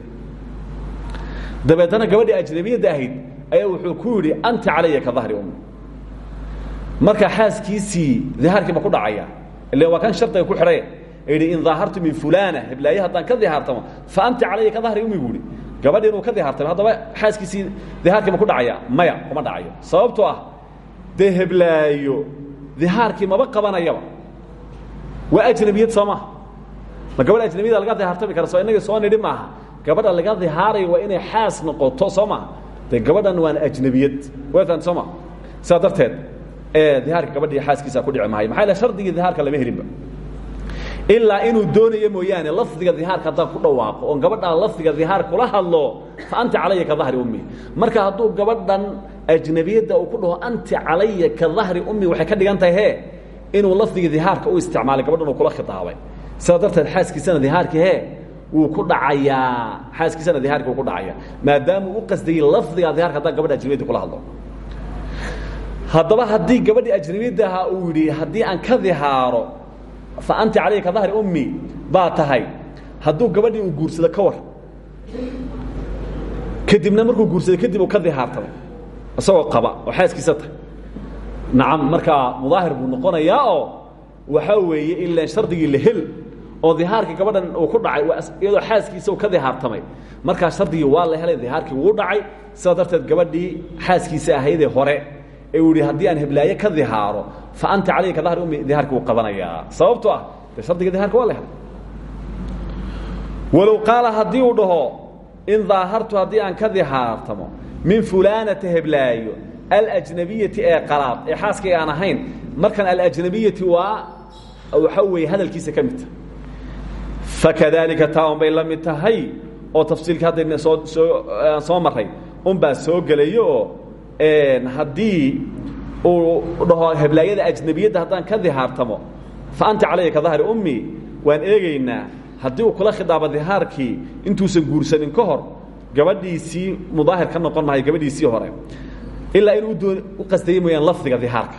Dabeetana gabadhii ajnabiyadda ahayd ayaa wuxuu ku yidhi anta calaya ka dahri ummi. Marka xaaskiisii dihaarkii ma ku dhacaya ille waa kan shardiga ku xidhay yidhi in daahartu min fulana heblaaye haddaan ka dihaartamo fa anta calaya ka dahri ummi buuhi gabadhi inuu ka dihaartamo haddaba xaaskiisii dihaarkii ma ku dhacaya? Maya kuma dhacayo sababtoo ah dee heblaayo dihaarkii maba qabanayaba. Waa ajnabiyad soo maha ma gabadh ajnabiyada laga dihaartami kara soo inagii soo nidhi maaha. Gabadha laga dihaarayo waa inay xaas noqoto soo maha dee gabadhan waana ajnabiyad watan soo maha sidaa darteed dihaarka gabadhii xaaskiisa ku dhici maayo maxaa shardigii dihaarka lama helinba ilaa inuu doonayo mooyaane lafdiga dihaarka haddaan ku dhawaaqo oon gabadhaan lafdiga dihaar kula hadlo fa anta calaya ka dahri ummi. Marka hadduu gabadhan ajnabiyadda uu ku dhaho anti calaya ka dahri ummi waxay ka dhigan he inuu lafdigii dihaarka u isticmaalay gabadhan uu kula khitaabay. Sidaa darteed xaaskiisana he wuu ku dhacayaa. Xaaskiisana dihaarkii wuu ku dhacaya maadaama u qasdayey lafdiga dihaarka haddaan gabadha ajnabiyadda kula hadlo. Haddaba haddii gabadhii ajnabiyadda uu yidhi haddii aan ka dihaaro fa anta calayka ka dahri ummi baa tahay. Hadduu gabadhii uu guursado ka war. Kadibna markuu guursado kadib uu ka dihaartamo isagoo qaba oo xaaskiisa tahay. Nacam markaa mudaahir buu noqonayaa oo waxaa weeye ilaa shardigii la hel oo dihaarkii gabadhan uu ku dhacay iyadoo xaaskiisa uu ka dihaartamay. Markaa shardigii waa la helay dihaarkii wuu dhacay. Sidaa darteed gabadhii xaaskiisa ahaydee hore ee uu yihi haddii aan heblaaye ka dihaaro fa anta calayka ka dahri ummi dihaarkii wuu ah dee shardiga waa la helay walow qaala haddii dhaho in daahartu haddii aan ka dihaartamo min fulaanata heblaayo alajnabiyati ee qalaad ee xaaskayga aan ahayn markan alajnabiyati waa waxa weeye hadalkiisa ka midta fakadalika taa un bay la mid tahay oo tafsiilka haddayna soo soo soo maray soo gelayo oo haddii uu dhaho heblaayada ajnabiyadda haddaan ka dihaartamo fa anta calaya ka dahri ummi waan eegaynaa haddii uu kula khidaabo dihaarkii intuusan guursanin ka hor gabadhiisii mudaahir ka noqon mahayo gabadhiisii hore. Ilaa inuu u qasdayey mooyaan lafdiga dihaarka.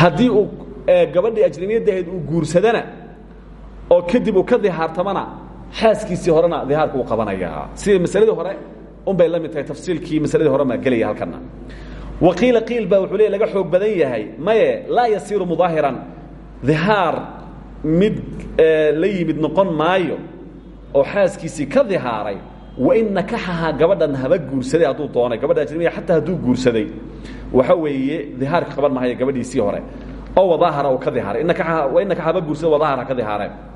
Haddii uu gabadhii ajnabiyadda ahayd uu guursadana oo kadib uu ka dihaartamana xaaskiisii horena dihaarku uu qabanayaa. Sida masaladii hore unbay la mid tahay tafsiilkii masaladii hore maa gelaya halkana waqiila qiil baa wuxuu leey laga xoog badan yahay. Maye laa yasiiru mudaahiran. Dihaar mid la yimid noqon maayo oo xaaskiisii ka dihaaray wain nakaxahaa gabadhan haba guursaday hadduu doonay. Gabadha ajnabiga xataa hadduu guursaday. Waxa weeye dihaarka qaban mahaya gabadhiisii hore. Oo wadaahara uu ka dihaaray. Wain nakaxa haba guursada wadaahara ka dihaareen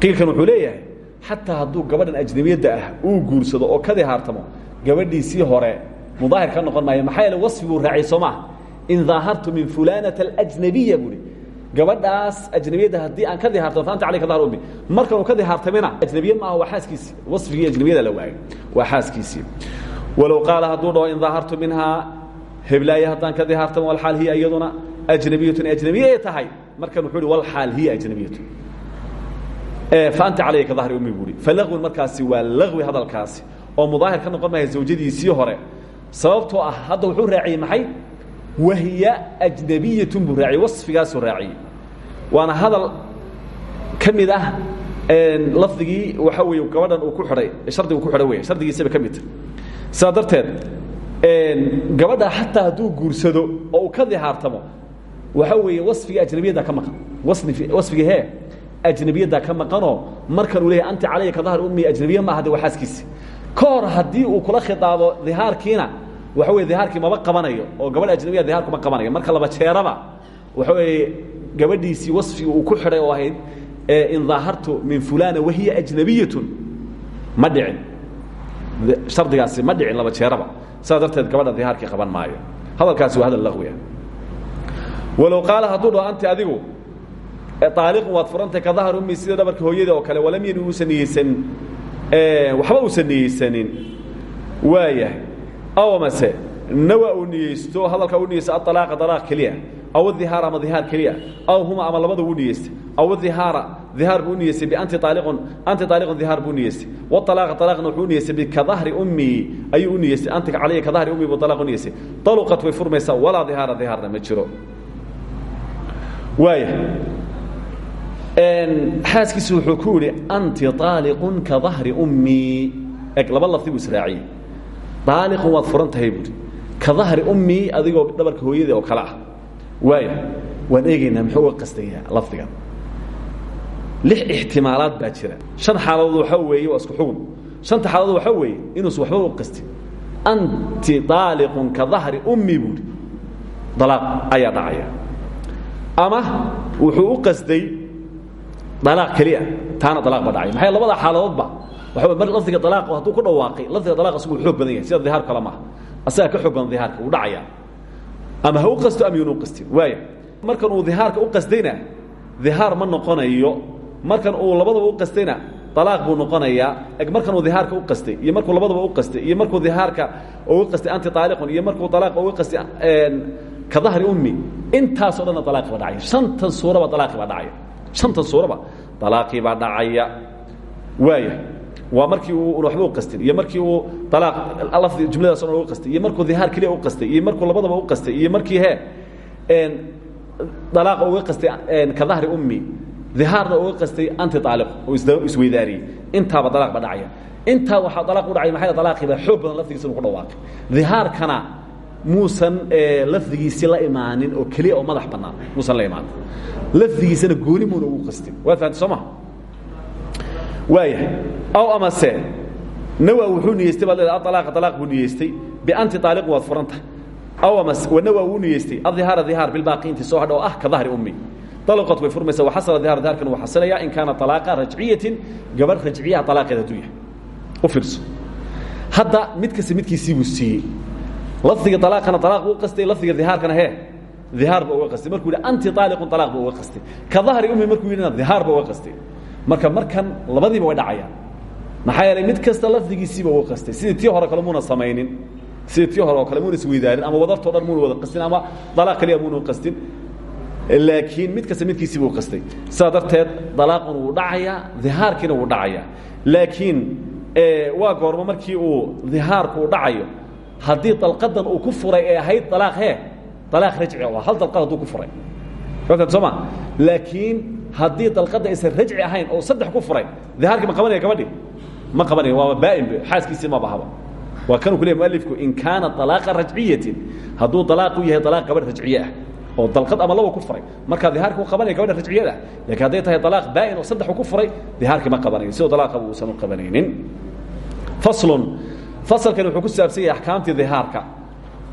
qiilkan wuxuu leeyahay xataa gabadhan ajnabiyadda ah uu guursado oo ka dihaartamo gabadhiisii hore mudaahir ka noqon maayo. Maxaa yeele wasfi buu raacay soo maa in daahartu min fulanata alajnabiya buuhi gabadhaas ajnabiyadda haddii aan ka dihaartamo faanta calayka dahar ummi. Markan uu ka dihaartamina ajnabiye maaha waa xaaskiisii. Wasfigii ajnabiyada la waayay waa xaaskiisii. Walow qaala hadduu dhaho in daahartu minhaa heblaaye haddaan ka dihaartamo walxaal hiya iyaduna ajnabiyatun. Ajnabiye ay tahay markan wuxuu hi walxaal hiya ajnabiyatun. Faanta calayka ka dahri ummi buuhi falagwin markaasi waa lagwi hadalkaasi. Oo mudaahir ka noqon maya zawjadiisii hore sababtoo ah hadda wuxuu raaciyey maxay? Wahiya ajnabiyatun buu raaciyey wasfigaasuu raaciyey. Waana hadal ka mid ah lafdigii waxa weeye gabadhan uu ku xidhay shardigu ku xidhay wey shardigiisaba ka midta sidaa darteed gabadha xataa hadduu guursado oo uu ka dihaartamo waxa weeye wasfigii ajnabiyadda ka maqan. Wasfigii hee ajnabiyadda ka maqanoo markan uu leeyahy anti calaya ka dahri ummi ajnabiye maaha de ka hor uu kula khidaabo dihaarkiina waxa weye dihaarkii maba qabanayo oo gabadh ajnabiya dihaarku ma qabanayo. Marka laba jeeraba waxa weeye gabadhiisii wasfigii uu ku xidhay oo ahayd in daahartu min fulana wahiya ajnabiyatun ma dhicin. Dhicin laba jeeraba. Sidaa darteed gabadha dihaarkii qaban maayo. Hadalkaasi waa hadal laqwiya walow qaala hadduu anti adigu aaliqun waad furantay ka dahar ummi sida dhabarka hooyada oo kale walam niyeysan waxba uusan niyeysanin. Waayahay aw mase nawa uu niyeysto hadalka u niyeysto aطalaaqa alaaq keliya aw adihaar ama dihaar keliya aw huma ama labada uu niyeystay aw adihaara dihaar buu u niyeystay bianti aaliqun anti aaliqun dihaar buu u niyeystay waطalaaqa alaaqna wuxuu u niyeystay bikadahri ummi ayuu u niyeystay anti calaya kadahri ummi buu alaaq u niyeystay taluqat way furmaysaa walaa dihaara dihaarna ma jiro. Waaya xaaskiisu wuxuu ku yidhi anti aaliqun ka dahri ummii eg laba lafdi buu israaciyey. Aaliqun waad furan tahay buuhi ka dahri ummii adigoo dhabarka hooyadii oo kale ah. Waaya waan eegaynaa muxuu uga qastayaa lafdigan. Lix ixtimaalaad baa jira. Shan xaaladood waxaa weeye waa isku xugun shanta xaaladood waxaa weeye inuusan waxba u qastin anti aaliqun ka dahri ummii buuhi dalaaq ayaa dhacaya. Ama wuxuu u qasday alaaq keliya. Taana alaaq ba dhacay. Maxay labada xaaladoodba waxa mar lafdiga alaaq hadduu ku dhawaaqay lafdiga alaaq isagu xoog badan yahay. Sida dihaar kale maaha asaga ka xoog badan dihaarka wuu dhacaya. Ama ha u qasto ama yuuna u qastin waaya markan uu dihaarka u qasdayna dihaar ma noqonayo. Markan uu labadaba u qastayna alaaq buu noqonayaa. Markan uu dihaarka u qastay iyo markuu labadaba u qastay iyo markuu dihaarka uga qastay anti aaliqun iyo markuu alaaqa uga qastay ka dahri ummi intaasoo dhanna alaaqi baa dhacaya shantan suuraba alaaqi baa dhacaya shantan suuraba alaaqii baa dhacaya. Waaya waa markii u qastin iyo markii uu jumladaas o qastay iyo markuu dihaar keliya u qastay iyo markuu labadaba u qastay iyo markii he alaaqa uga qastay ka dahri ummi dihaarna uga qastay anti aaliq oo isweydaariyey intaaba alaaq baa dhacaya. Intaa waxaa alaaq u dhacay maxay alaaqii baa xoog badan lafdigiisa inu ku dhawaaqay. Dihaarkana muusan lafdigiisi la imaanin oo keliya oo madax bannaan. Muusan la imaanin. Lafdigiisana gooni muuna ugu qastin. Waa fahamta soo ma? Waayahay. Aw amase nawa wuxuu niyeystay baad leedahay alaaqa alaaq buu niyeystay bianti aaliqun waad furan tahay. Aw amase wanawa wuu niyeystay adihaara dihaar bilbaaqi intii soo hadha oo ah ka dahri ummi. Dalaqat way furmaysaa. Waxasala dihaar dihaarkan wuu xasilayaa in kaana alaaqa rajciyatin gabadh rajciyaha alaaqeed hadduu yahay u fiirso. Hadda mid kasta midkiisii buu siiyey lafdiga alaaqana alaaq buu qastay lafdiga dihaarkana he dihaar ba uga qastay. Markuu yidhi anti aaliqun alaaq ba uga qastay. Ka dahri ummi markuu yidhina dihaar ba uga qastay. Marka markan labadiiba way dhacayaan. Maxaa yeelay mid kasta lafdigiisiiba uga qastay. Sidii tii hore kale muuna samaynin sidii tii hore oo kale muuna isweydaarin ama wadartoo dhan muuna wada qastin ama dalaaq kaliya muuna qastin. Laakiin mid kasta midkiisiiba u qastay. Sidaa darteed dalaaqun wuu dhacayaa dihaarkiina wuu dhacayaa laakiin waa goormo markii uu dihaarku u dhacayo haddii dalqadan uu ku furay ee ahayd alaaq he alaaq rajci oo hal dalqad hadduu ku furay. Soo ma? Laakiin haddii dalqadda aysan rajci ahayn oo saddex ku furay dihaarkii ma qabanaya gabadhi ma qabanaya waaba baa'in xaaskiisii ma bahaba. Waa kanuu ku leey mualifku in kaana alaaqa rajciyatin hadduu alaaqu yahay alaaq gabadh rajciye ah oo dalqad ama laba ku furay. Markaa dihaarka u qabanaya gabadha rajciyada laakiin hadday tahay alaaq baa'in oo saddexu ku furay dihaarkii ma qabanayo sidoo dalaaqaba uusan u qabanaynin. Faslun fasalkani wuxuu ku saabsan yahay axkaamtii dihaarka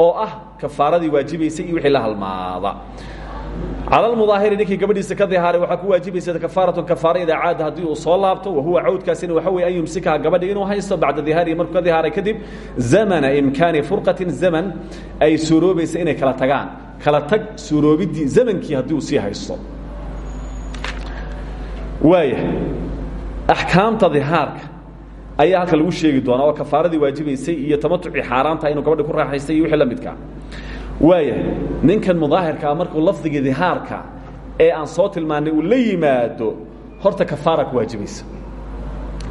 oo ah kafaaradii waajibaysay iyo wixii la halmaada. Cala lmudaahiri ninkii gabadhiisa ka dihaaray waxaa ku waajibaysa kafaaratun kafaara idaa caada haddii uu soo laabto wahuwa cawdkaasina waxa weye an yumsikaha gabadhi inuu haysto bacda dihaarihi markuu ka dihaaray kadib zamana imkaani furqatin zaman ay suuroobaysa inay kala tagaan. Kala tag suuroobiddii zamankii haddii uu sii haysto. Waaya axkaamta dihaarka ayaa halka lagu sheegi doonaa oo kafaaradii waajibaysay iyo tamatucii xaaraantaha inuu gabadhi ku raaxaystay wixii la midkaa waaya ninkan mudaahirkaa markuu lafdigii dihaarka ee aan soo tilmaannay uu la horta kafaara ku waajibaysa.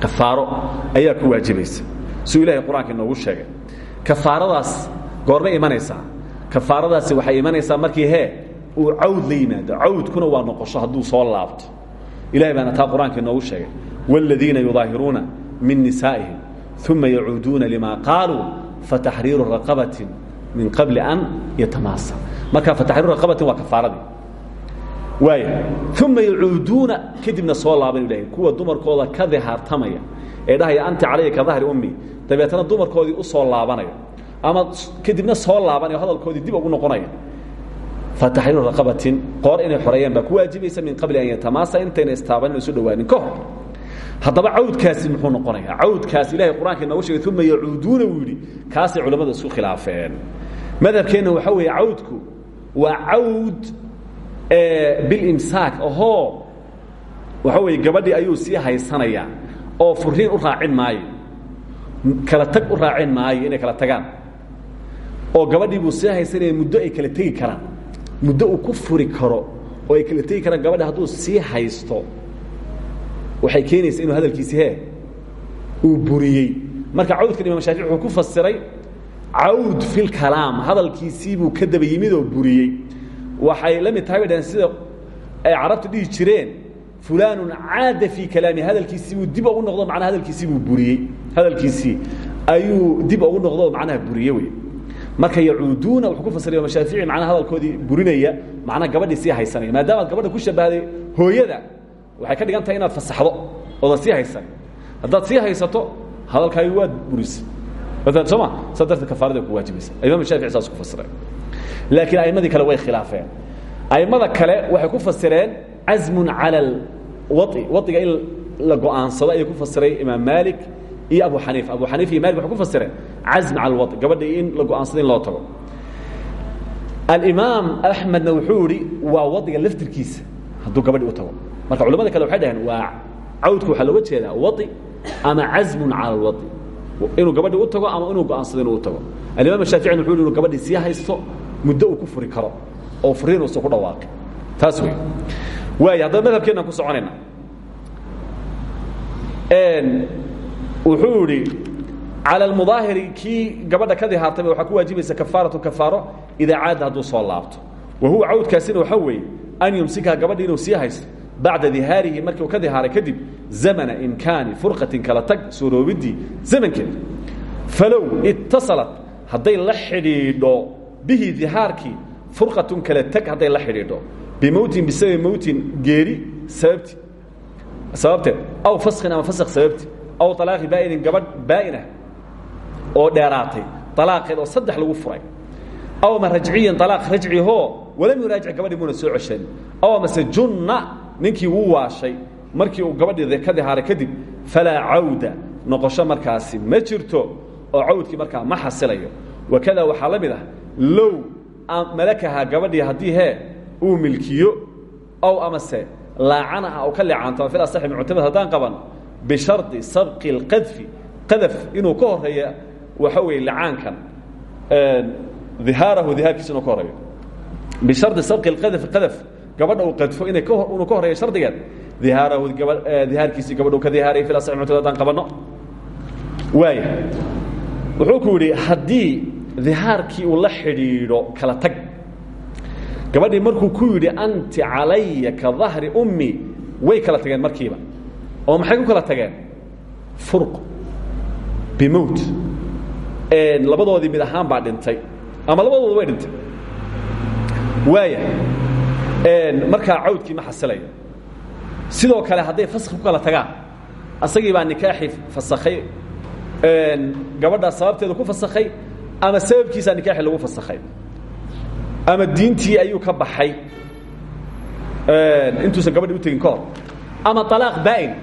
Kafaaro ayaa ku waajibaysa. Suu ilahay qur'aanka sheegay. Kafaaradaas goormay imanaysaa kafaaradaasi waxay imanaysaa markii hee uu cawd la yimaado. Waa noqosho hadduu soo laabto. Ilahay baana taa qur'aanka sheegay. Wاladiina yudaahiruuna min nisaa'ihim uma yacuuduuna lima qaaluu fataxriiru raqabatin min qabli an yatamaasa marka fataxriiru raqabatin waa kafaaradii. Waaya uma yacuuduuna kadibna soo laaban ilahay kuwa dumarkooda ka dihaartamaya ee dhahaya anta calaya ka dahri ummi dabeetana dumarkoodii u soo laabanaya ama kadibna soo laabanayo hadalkoodii dib ugu noqonaya. Fataxriiru raqabatin qoor inay xoreeyaan baa ku waajibaysa min qabli an yatamaasa intayna istaabanin isu dhowaanin. Ka hor haddaba cawdkaasi muxuu noqonayaa. Cawdkaas ilahay qur'aanka shegay uma yacuuduuna uu yidhi. Kaasay culammada khilaafeen. Madhabkeenna waxaa weeye cawdku waa cawd bilimsaak ahoo waxa weeye gabadhii ayuu sii haysanayaa oo furiin u raacin maayo. Kala tag u raacin maayo inay kala tagaan. Oo gabadhii buu sii haysanaya muddo ay kala tegi karaan. Muddo uu ku furi karo oo ay kala tegi karaan gabadha hadduu sii haysto waxay keenaysaa inuu hadalkiisi he uu buriyey. Marka cawdkan imam shaafici wuxuu ku fasiray cawd fi lkalaam hadalkiisiibuu ka daba yimid oo buriyey. Waxay la mid sida ay carabtu dhihi jireen fulaanun caada fii kalaami hadalkiisiibuu dib ugu noqdo macnaha hadalkiisiibuu buriyey. Hadalkiisii ayuu dib ugu noqdo macnaha buriye wey marka yacuuduuna wuxuu ku fasiray imam shaafici macnaha hadalkoodii burinaya macnaha gabadhii sii haysanaya maadaamaad gabadha ku shabahday hooyada waxay ka dhigan tahay inaad fasaxdo oodan sii haysan. Haddaad sii haysato hadalkaagi waad burisay. Maalan soo ma? Saa darteed kafaarada ku waajibaysa imam shaafici saas ku fasiray. Laakiin a'immadii kale way khilaafeen. A'immada kale waxay ku fasireen casmun cala alwai waiga in la go'aansado ayay ku fasiray imaam maalik iyo abu xaniifa. Abu xaniifa iyo malik waxay ku fasireen casm cala alwai gabadha in la go'aansado in loo tago. Alimaam axmedna wuxuu yihi waa wadiga laftirkiisa hadduu gabadhi u tago marka culamada kale waxay dhaheen waa cawdka waxaa looga jeedaa wai ama casmun cala alwai inuu gabadhi u tago ama inuu go'aansado inuu u tago. Alimaam shaaficina wuxuu inuu gabadhii sii haysto muddo uu ku furi karo oo furiin uusan ku dhawaaqin taas wey waaya haddaba madhabkeenaan ku soconayna. Wuxuu idhi cala almudaahiri kii gabadha ka dihaartayba waxaa ku waajibaysa kafaaratu kafaaro idaa caada hadduu soo laabto. Wa huwa cawdkaasina waxaa weeye an yumsikaha gabadhi inuu sii haysto bacda dihaarihi markii uu ka dihaaray kadib zamana imkaani furqatin kala tag suuroobiddii zamankeeda falow ittasalat hadday la xidhiidho bihi dihaarkii furqatun kala tag hadday la xidhiidho. Bimowtin bisababi mowtin geeri sababti. Sababteed aw faskin ama fasq sababti. Aw alaaqi baa'inin gabadh baa'inah oo dheeraatay. Alaaqeed oo saddex lagu furay. Aw ma rajciyan alaaq rajcihoo walam yuraajic gabadhii muuna soo ceshanin aw mase junna ninkii wuu waashay markii uu gabadhii ka dihaaray kadib falaa cawda noqosho markaasi ma jirto oo cawdkii markaa ma xasilayo. Wakada waxaa la mid ah low malakahaa gabadhii haddii hee uu milkiyo ow amase laacanaha oo ka leecaanto fil asaxi muctamad haddaan qaban bishardi sabqi اlqadfi qadaf inuu ka horreeya waxa weeye lacaankan dihaarahu dihaarkiisa inuu ka horeeyo bishardi sabqi اlqadf qadaf gabadha uu qadfo inay inuu ka horeeyo shardigeed. Dihaarahu gaba dihaarkiisii gabadha uu ka dihaaray fil asaxi muctamad haddaan qabanno waaya wuxuu ku yidhi haddii dihaarkii uu la xidhiidho kala tag. Gabadhii markuu ku yidhi anti calaya ka dahri ummi way kala tageen markiiba. Oo maxay ku kala tageen? Furq bimowt. Labadoodii mid ahaan baa dhintay ama labadooda way dhintay. Waaya markaa cawdkii ma xasilayo sidoo kale hadday faskhi ku kala tagaan asagii baa nikaaxii fasakhay gabadhaa sababteeda ku fasakhay ama sababkiisaa nikaaxii lagu fasakhay ama diintii ayuu ka baxay. Intuusan gabadhii u tegin ka hor. Ama alaaq baain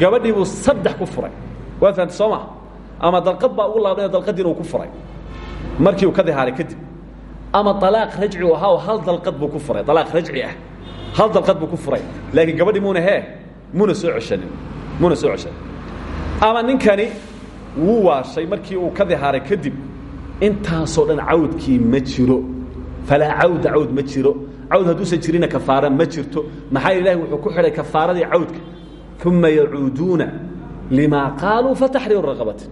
gabadhii buu saddex ku furay. Waa fahamta soo ma ama dalqad baa ugu laabnay dalqadiina uu ku furay. Markii uu ka dihaaray kadib ama alaaq rajci u hal dalqad buu ku furay. Alaaq rajci ah. Hal dalqad buu ku furay. Laakiin gabadhii muna hee muna soo ceshanin. Muna ama ninkani wuu waashay markii uu ka dihaaray kadib intaasoo dhan cawdkii ma jiro. Falaa cawda cawd ma jiro. Cawd hadduusan jirina kafaara ma jirto. Maxaa ilahi wuxuu ku xidhay kafaaradii cawdka? Uma yacuuduuna limaa qaaluu fataxriiru raqabatin.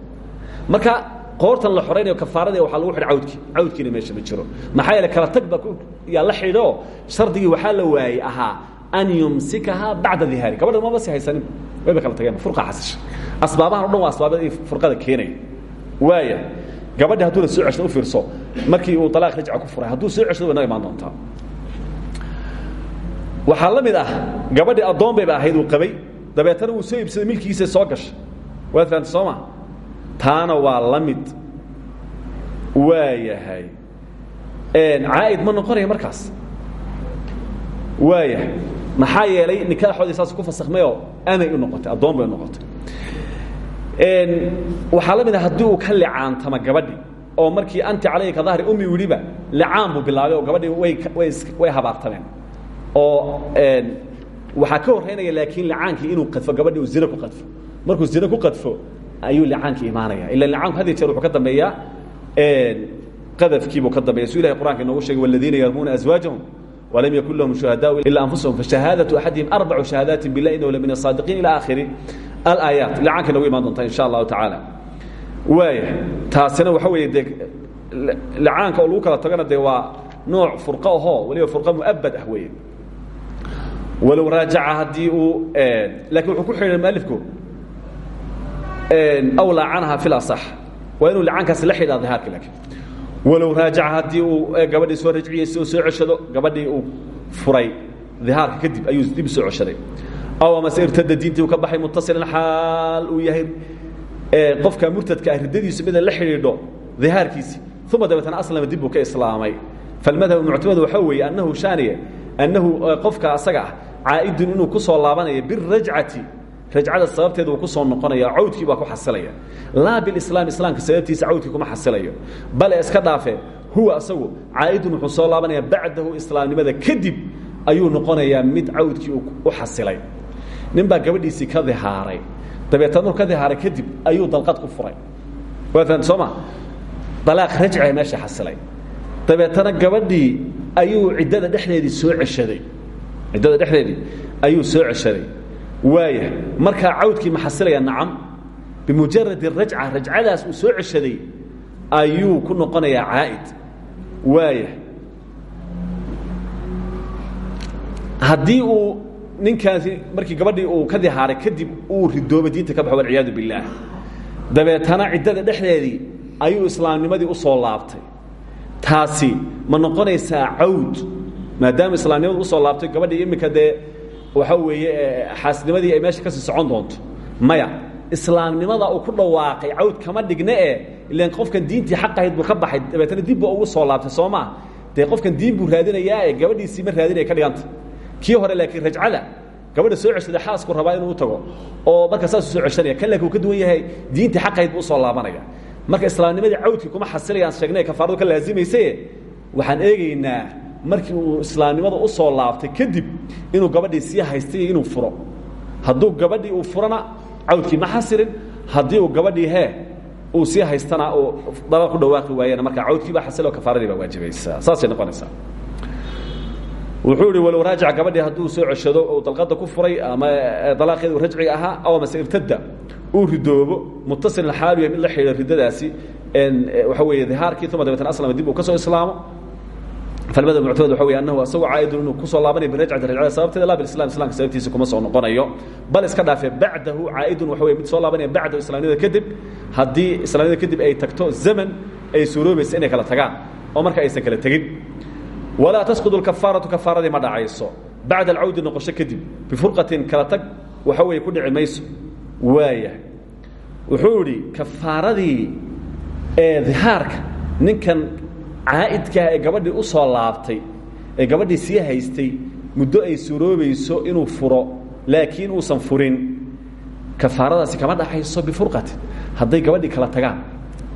Marka qoortan la xoraynayo kafaaradii waxaa lagu xidhay cawdkii cawdkiina meesha ma jiro. Maxaa yeele kala tag baa yaa la xidho shardigii waxaa la waayey ahaa an yumsikahaa bacda dihaari. Gabadha maba si haysanin. Wayba kala tageen. Furqa xasisha asbaabahan dhan waa asbaabadii furqada keenaya waaya gabadhi hadduu soo ceshdo u fiirso markii uu alaaq rajca ku furay hadduu soo ceshdo way imaan doontaa. Waxaa la mid ah gabadhii addoon bayba ahayd uu qabay. Dabeetana wuu soo iibsaday milkiisa soo gashay. Waad fahamta soo taana waa la mid waayahay. Caa'id ma noqonaya markaas? Waayahay. Maxaa yeelay nikaaxoodii saas ku fasakmayoo amay u noqotay addoon bay u noqotay. Waxaa la mid ah haddii uu ka licaantama gabadhi oo markii anti calayhi ka dahri ummi widhiba licaan buu bilaabay oo gabadhii way way way habaartameen. Oo waxaa ka horreynaya laakiin licaankii inuu qadfo gabadhii uu zine ku qadfo. Markuu zine ku qadfo ayuu licaankii imaanaya. Ila licaanku had jeer wuxuu ka dambeeyaa qadafkiibuu ka dambeeya. Su ilahay qur'anka inoogu sheegay waladiina yarmuuna aswaajahum walam yakun lahum shuhadaau ila anfusahum fashahaadatu axadihim arbacu shahaadaati bilah inahu la min asaadiqiin ila aakhiri alaayaat. Licaanka inoogu imaan doontaa insha allahu tacaala. Waaya taasina waxa weeye dee licaanka oo lagu kala tagana dee waa nooc furqo ahoo waliba furqo muabad ah weeye. Walow raajaca haddii uu laakiin wuxuu ku xidhay mualifku aw laacanaha fi lasax waa inuu licaankaasi la xidhaa dihaarka laakiin walow raajaca haddii uu gabadhii soo rajciyey si uu soo ceshado gabadhii uu furay dihaarka kadib ayuu dib soo ceshaday aw amase irtada diintii uu ka baxay mutasilan xaal uu yahay qofka murtadka ah riddadiisu mida la xidhiidho dihaarkiisi. Uma dabeetana aslama dib buu ka islaamay. Falmadhab muctamad waxaa weeye annahu shaaniye annahu qofka asaga ah inuu ku soo laabanayo birajcati rajcada sababteeda uu ku soo noqonaya cawdkii baa ku xasilaya. Laa bilislaam islaamka sababtiisa cawdkii kuma xasilayo. Bale iska dhaafe huwa asagu caa'idun wuxuu soo laabanaya bacdahu islaamnimada kadib ayuu noqonayaa mid cawdkii u xasilay. Nin baa ka dihaaray. Dabeetna ka dihaaray kadib ayuu dalqad ku furay. Waa fahamta soo ma? Dalaaq rajciga meesha xasilay. Dabeetana gabadhii ayuu ciddada dhexdeedii soo ceshaday. Ciddada dhexdeedii ayuu soo ceshaday waaya markaa cawdkii ma xasilaya nacam bimujaradi rajca rajcadaas uu soo ceshaday ayuu ku noqonayaa caa'id. Waaya haddii uu ninkaasi markii gabadhii uu ka dihaaray kadib uu ridooba diinta ka baxo walciyaadu billaah. Dabeetana ciddada dhexdeedii ayuu islaamnimadii u soo laabtay. Taasi ma noqonaysaa cawd maadaama islaamnimadu u soo laabtay gabadhii iminka dee waxa weeye xaasnimadii ay meesha ka sii socon doonto. Maya islaamnimada uu ku dhawaaqay cawd kama dhigne e ilan qofkan diintii xaqahayd buu ka baxay. Dabeetana dib ugu soo laabtay soo maa qofkan diin buu raadinayaa ee gabadhiisii ma raadinaya ka dhiganta. Kii hore laakiin rajcada gabadha soo ceshada xaasku rabaa inuu tago. Oo marka saasuu soo ceshanaya. Kan laakiin ka duwan yahay diintii xaqahayd buu u soo laabanaya. Marka islaamnimadii cawdkii kuma xasilayaan sheegnay kafaaradu ka laazimaysaye waxaan eegaynaa markii uu islaamnimada u soo laabtay kadib inuu gabadhii sii haystay inuu furo. Hadduu gabadhii uu furana cawdkii ma xasilin haddii uu gabadhii hee uu sii haystana uu daba ku dhawaaqi waayana marka cawdkii baa xasiloo kafaaradii baa waajibaysaa. Saasay noqonaysaa. Wuxuu ihi walow raajaca gabadhii hadduu soo ceshado uu dalqada ku furay ama dalaaqeedu rajciga ahaa aw amase irtada uu ridoobo mutasilin xaalu yahay mid la xidhiidho riddadaasi waxa weeye dihaarkii uma dabeetana aslama dib uu ka soo islaamo falmada muctamad waxa wey annahu asagoo caa'idun inuu ku soo laabanayo birajcati rajcada sababteeda laa bilislam islamka sababtiisa kuma soo noqonayo. Bal iska dhaafe bacdahu caa'idun waxa wey mid soo laabanaya bacdahu islaamnimada kadib haddii islaamnimada kadib ay tagto zaman ay suuroobaysa inay kala tagaan oo marka aysan kala tegin. Walaa tasqudu lkafaaratu kafaaradii ma dhacayso. Bacda alcawdi noqosho kadib bifurqatin kala tag waxa weeye ku dhici mayso. Waaya wuxuu idhi kafaaradii ee dihaarka ninkan caa'idkaah ee gabadhii u soo laabtay ee gabadhii sii haystay muddo ay suroobayso inuu furo laakiin uusan furin. Kafaaradaasi kama dhaxayso bifurqatin hadday gabadhii kala tagaan.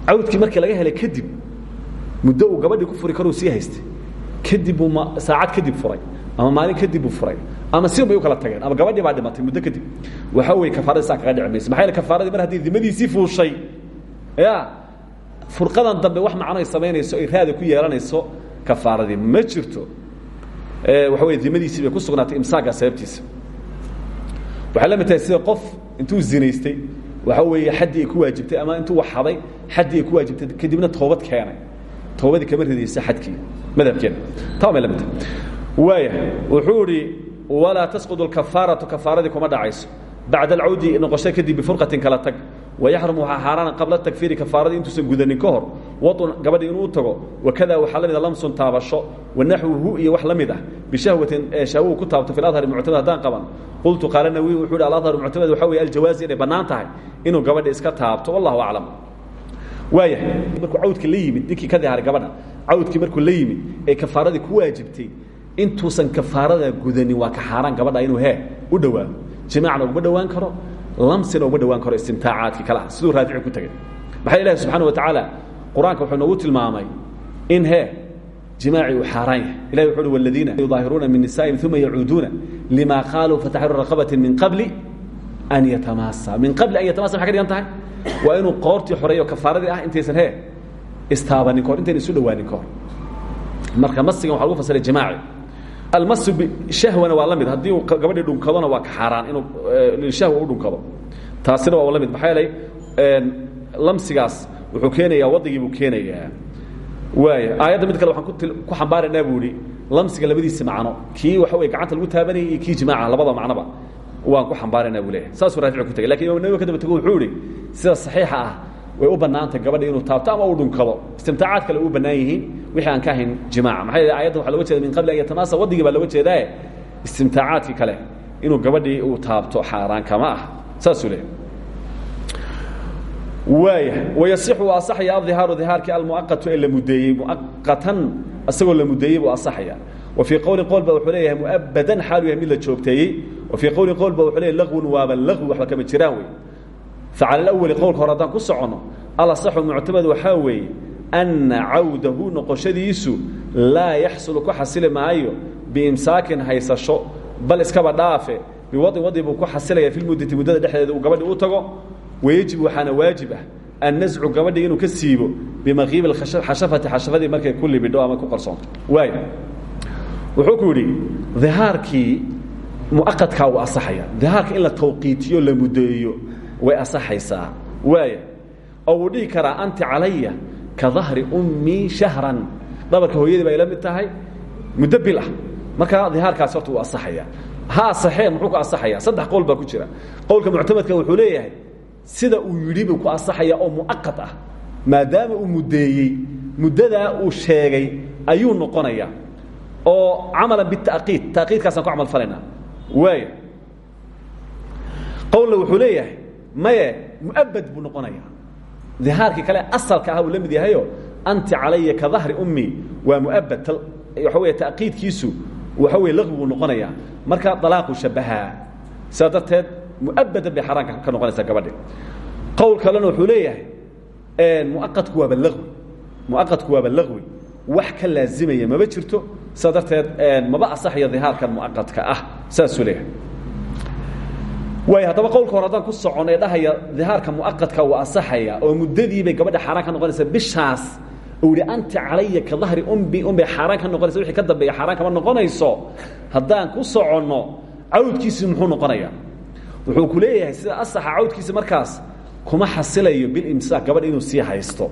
Cawdkii markii laga helay kadib muddo uu gabadhii ku furi karuu sii haystay. Kadib buu saacad kadib furay ama maalin kadib buu furay ama si bay kala tageen ama gabadhii baa dhimatay muddo kadib. Waxaa weeye kafaaradii saa kaga dhici mayso maxaa yeele kafaaradii mar fuushay ya furqadan dambe wax macnoay samaynayso ay raada ku yeelanayso kafaaradii ma jirto. Waxa wey dimadiisii ku sugnaatay imsaaga sababtiisa. Waxay la mid qof intuu zinaystay waxa weeye xaddii ku waajibtay ama intuu wax haday xaddii ku waajibtay kadibna toobad keenay. Toobadii kama ridaysa xadkii madhabkeena. Taa may la mid tahay. Waaya wuxuu idhi kuma dhacayso. Bacda alcawdi noqosho kadib bifurqatin kala tag wayaxrumu waxaa xaaraana qabla takfiiri kafaaradii intuusan gudanin ka hor wadun gabadhi inuu tago wakada waxaa la mida lamsun taabasho wanaxwuhu iyo wax la mid ah bishahwatin shahwuu ku taabto fi adhari muctamad haddaan qaban qultu qaala nawiy wuxuu hi aladhar muctamad waxa wey aljawaazi inay bannaan tahay inuu gabadhi iska taabto wallahu aclam waayahay markuu cawdka la yimid ninkii ka dihaaray gabadha cawdkii markuu la yimid ee kafaaradii ku waajibtay intuusan kafaarada gudanin waa ka xaaraan gabadha inuu hee u dhowaado jimaacna uguma dhowaan karo lamsina uma dhowaan karo istimtaacaadkii kale ah. Siduu raafici ku tegay. Maxaa ilahi subxana wa tacaala qur'aanka wuxuu noogu tilmaamay in hee jimaaci uu xaaraan yahay. Ilahi wuxu uhi waladiina yudaahiruuna min nisaa'ihim uma yacuuduuna lima qaaluu fataxriru raqabatin min qabli an yatamaasa min qabli an yatamasa maxay ka dhigan tahay? Waa inuu qoortii xoreeyo kafaaradii ah intaysan hee istaabanin kahor intayna isu dhowaanin kahor marka masigan waxa lagu fasiray jimaaci almasu bishahwana waa la mid. Haddii uu gabadhii dhunkadona waa ka xaaraan inuu lilshahwa u dhunkado. Taasina waa la mid. Maxaa yeelay lamsigaas wuxuu keenayaa wadigii buu keenayaa. Waaya aayadda mid kale waxaan ku xambaaraynaa buu ihi lamsiga labadiisa macno kii waxa wey gacanta lagu taabanayay iyo kii jimaaca labada macnoba. Waan ku xambaaraynaa buu leeyahay. Saasuu raafici ku tegay. Lakin imam nawi ka daba tego wuxuu ihi sida saxiixa ah way u bannaantay gabadhi inuu taabto ama uu dhunkado istimtaacaad kale u bannaan yihiin wixii aan ka ahayn jimaaca maxaa yeele ayaddan waxa loga jeeda min qabli an yatamaasa wadigii baa loga jeedaaye istimtaacaadkii kale inuu gabadhii uu taabto xaaraan kama ah saasuu leeyahy waaya wayasixu waa asaxaya adihaaru dihaarkii almuaqatu ee la mudeeyey muaqatan isagoo la mudeeyey buu asaxaya. Wa fii qowlin qowl ba wuxuu leeyahay muabadan xaalu yahay mid la joogteeyey. Wa fii qowlin qowl ba wuxuu leeyahy lagwun waaba lagwi waxba kama jiraan wey facala alawali qowlka hore haddaan ku soconno alasaxu muctamad waxaa weeye anna cawdahu noqoshadiisu laa yaxsulu ku xasili maayo biimsaakin haysasho bal iskaba dhaafe biwadin wadi buu ku xasilaya fi lmuddati muddada dhexdeeda uu gabadhi u tago wayajib waxaana waajib ah annascu gabadhii inuu ka siibo bimaqiibi xashafati xashafadii markay ku libidho ama ku qarsoonto waay wuxuu ku yidhi dihaarkii muaqadkaa uu asaxaya dihaarka in la tawqiitiyo la muddeeyo way asaxaysaa waaya oo wuu dhihi karaa anti calaya ka dahri ummii shahran. Dhabarka hooyadii bay la mid tahay muddo bil ah. Markaa dihaarkaasi horta wuu asaxaya ha asaxee muxuu ku asaxaya saddex qowl baa ku jira. Qowlka muctamadka wuxuu leeyahay sida uu yidhi buu ku asaxaya oo muaqad ah. Maadaama uu muddeeyey muddadaa uu sheegay ayuu noqonaya oo camalan bitaqiid taqiidkaasaan ku camal falaynaa waaya qowlna wuxuu leeyahay maye muabad buu noqonaya dihaarkii kale asalka ah buu la mid yahayo anti calaya ka dahri ummi. Waa muabad waxa wey taqiidkiisu waxa wey laqwi buu noqonaya marka dalaaqu shabahaa sidaa darteed muabadan bay xaaraanka ka noqonaysaa gabadhi. Qowl kalena wuxuu leeyahay muaqadku waaba laqwi. Muaqadku waaba laqwi. Wax ka laazimaya maba jirto sidaa darteed maba asaxaya dihaarkan muaqadka ah saasuu leeyahay waay haddaba qowlka hore haddaan ku socon ee dhahaya dihaarka muaqadka uu asaxaya oo muddadii bay gabadha xaaraan noqonaysa bishaas. Uu yihi calaya ka dahri umbi unbay xaaraan noqonaysa wixii ka dambeeya xaaraan kama noqonayso. Haddaan ku soconno cawdkiisi muxuu noqonaya wuxuu ku leeyahay sida asaxa cawdkiisa markaas kuma xasilayo bilimsaaq gabadha inuu sii haysto.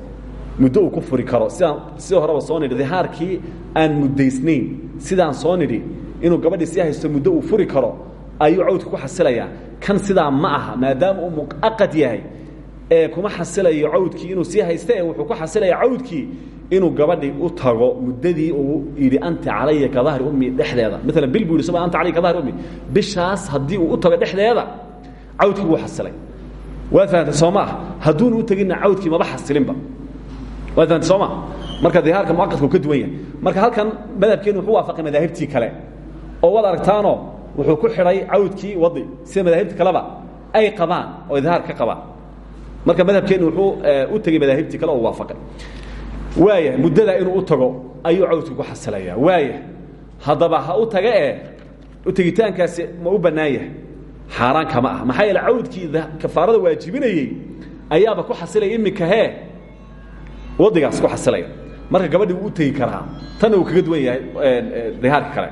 Muddo uu ku furi karo. Sidaan sidii horeba soo nidhi dihaarkii aan muddaysnayn. Sidaan soo nidhi inuu gabadhii sii haysto muddo uu furi karo ayuu cawdki ku xasilayaa. Kan sidaa ma aha maadaama uu muqaqad yahay ee kuma xasilayo cawdkii inuu sii haysta ee wuxuu ku xasilaya cawdkii inuu gabadhii u tago muddadii uu yidhi anta calaya ka dahri ummi dhexdeeda. Maalan bil buu yidhi anta calaya ka dahri ummi. Bishaas haddii uu u tago dhexdeeda cawdkii wuu xasilay. Waad fahamtay soo ma ah hadduuna u teginna cawdkii maba xasilinba. Waad fahamtay soo ma marka dihaarka muaqadka uu ka duwan yahay. Marka halkan madhabkeenu wuxuu waafaqay madaahibtii kale. Oo wad aragtaanoo wuxuu ku xidhay cawdkii wadi sida madaahibta kaleba ay qabaan oo idhaar ka qabaan. Marka madhabkeenu wuxuu u tegey madaahibtii kale oo waafaqay. Waaya muddada inuu u tago ayuu cawdkii ku xasilayaa waaya haddaba ha u taga ee u tegitaankaasi ma u bannaan yahay. Xaaraan kama ah maxaa yeele cawdkii kafaarada waajibinayey ayaaba ku xasilaya iminka hee wadigaas ku xasilaya marka gabadhii wuu u tegi karaa. Tanna uu kaga duwan yahay dihaarka kale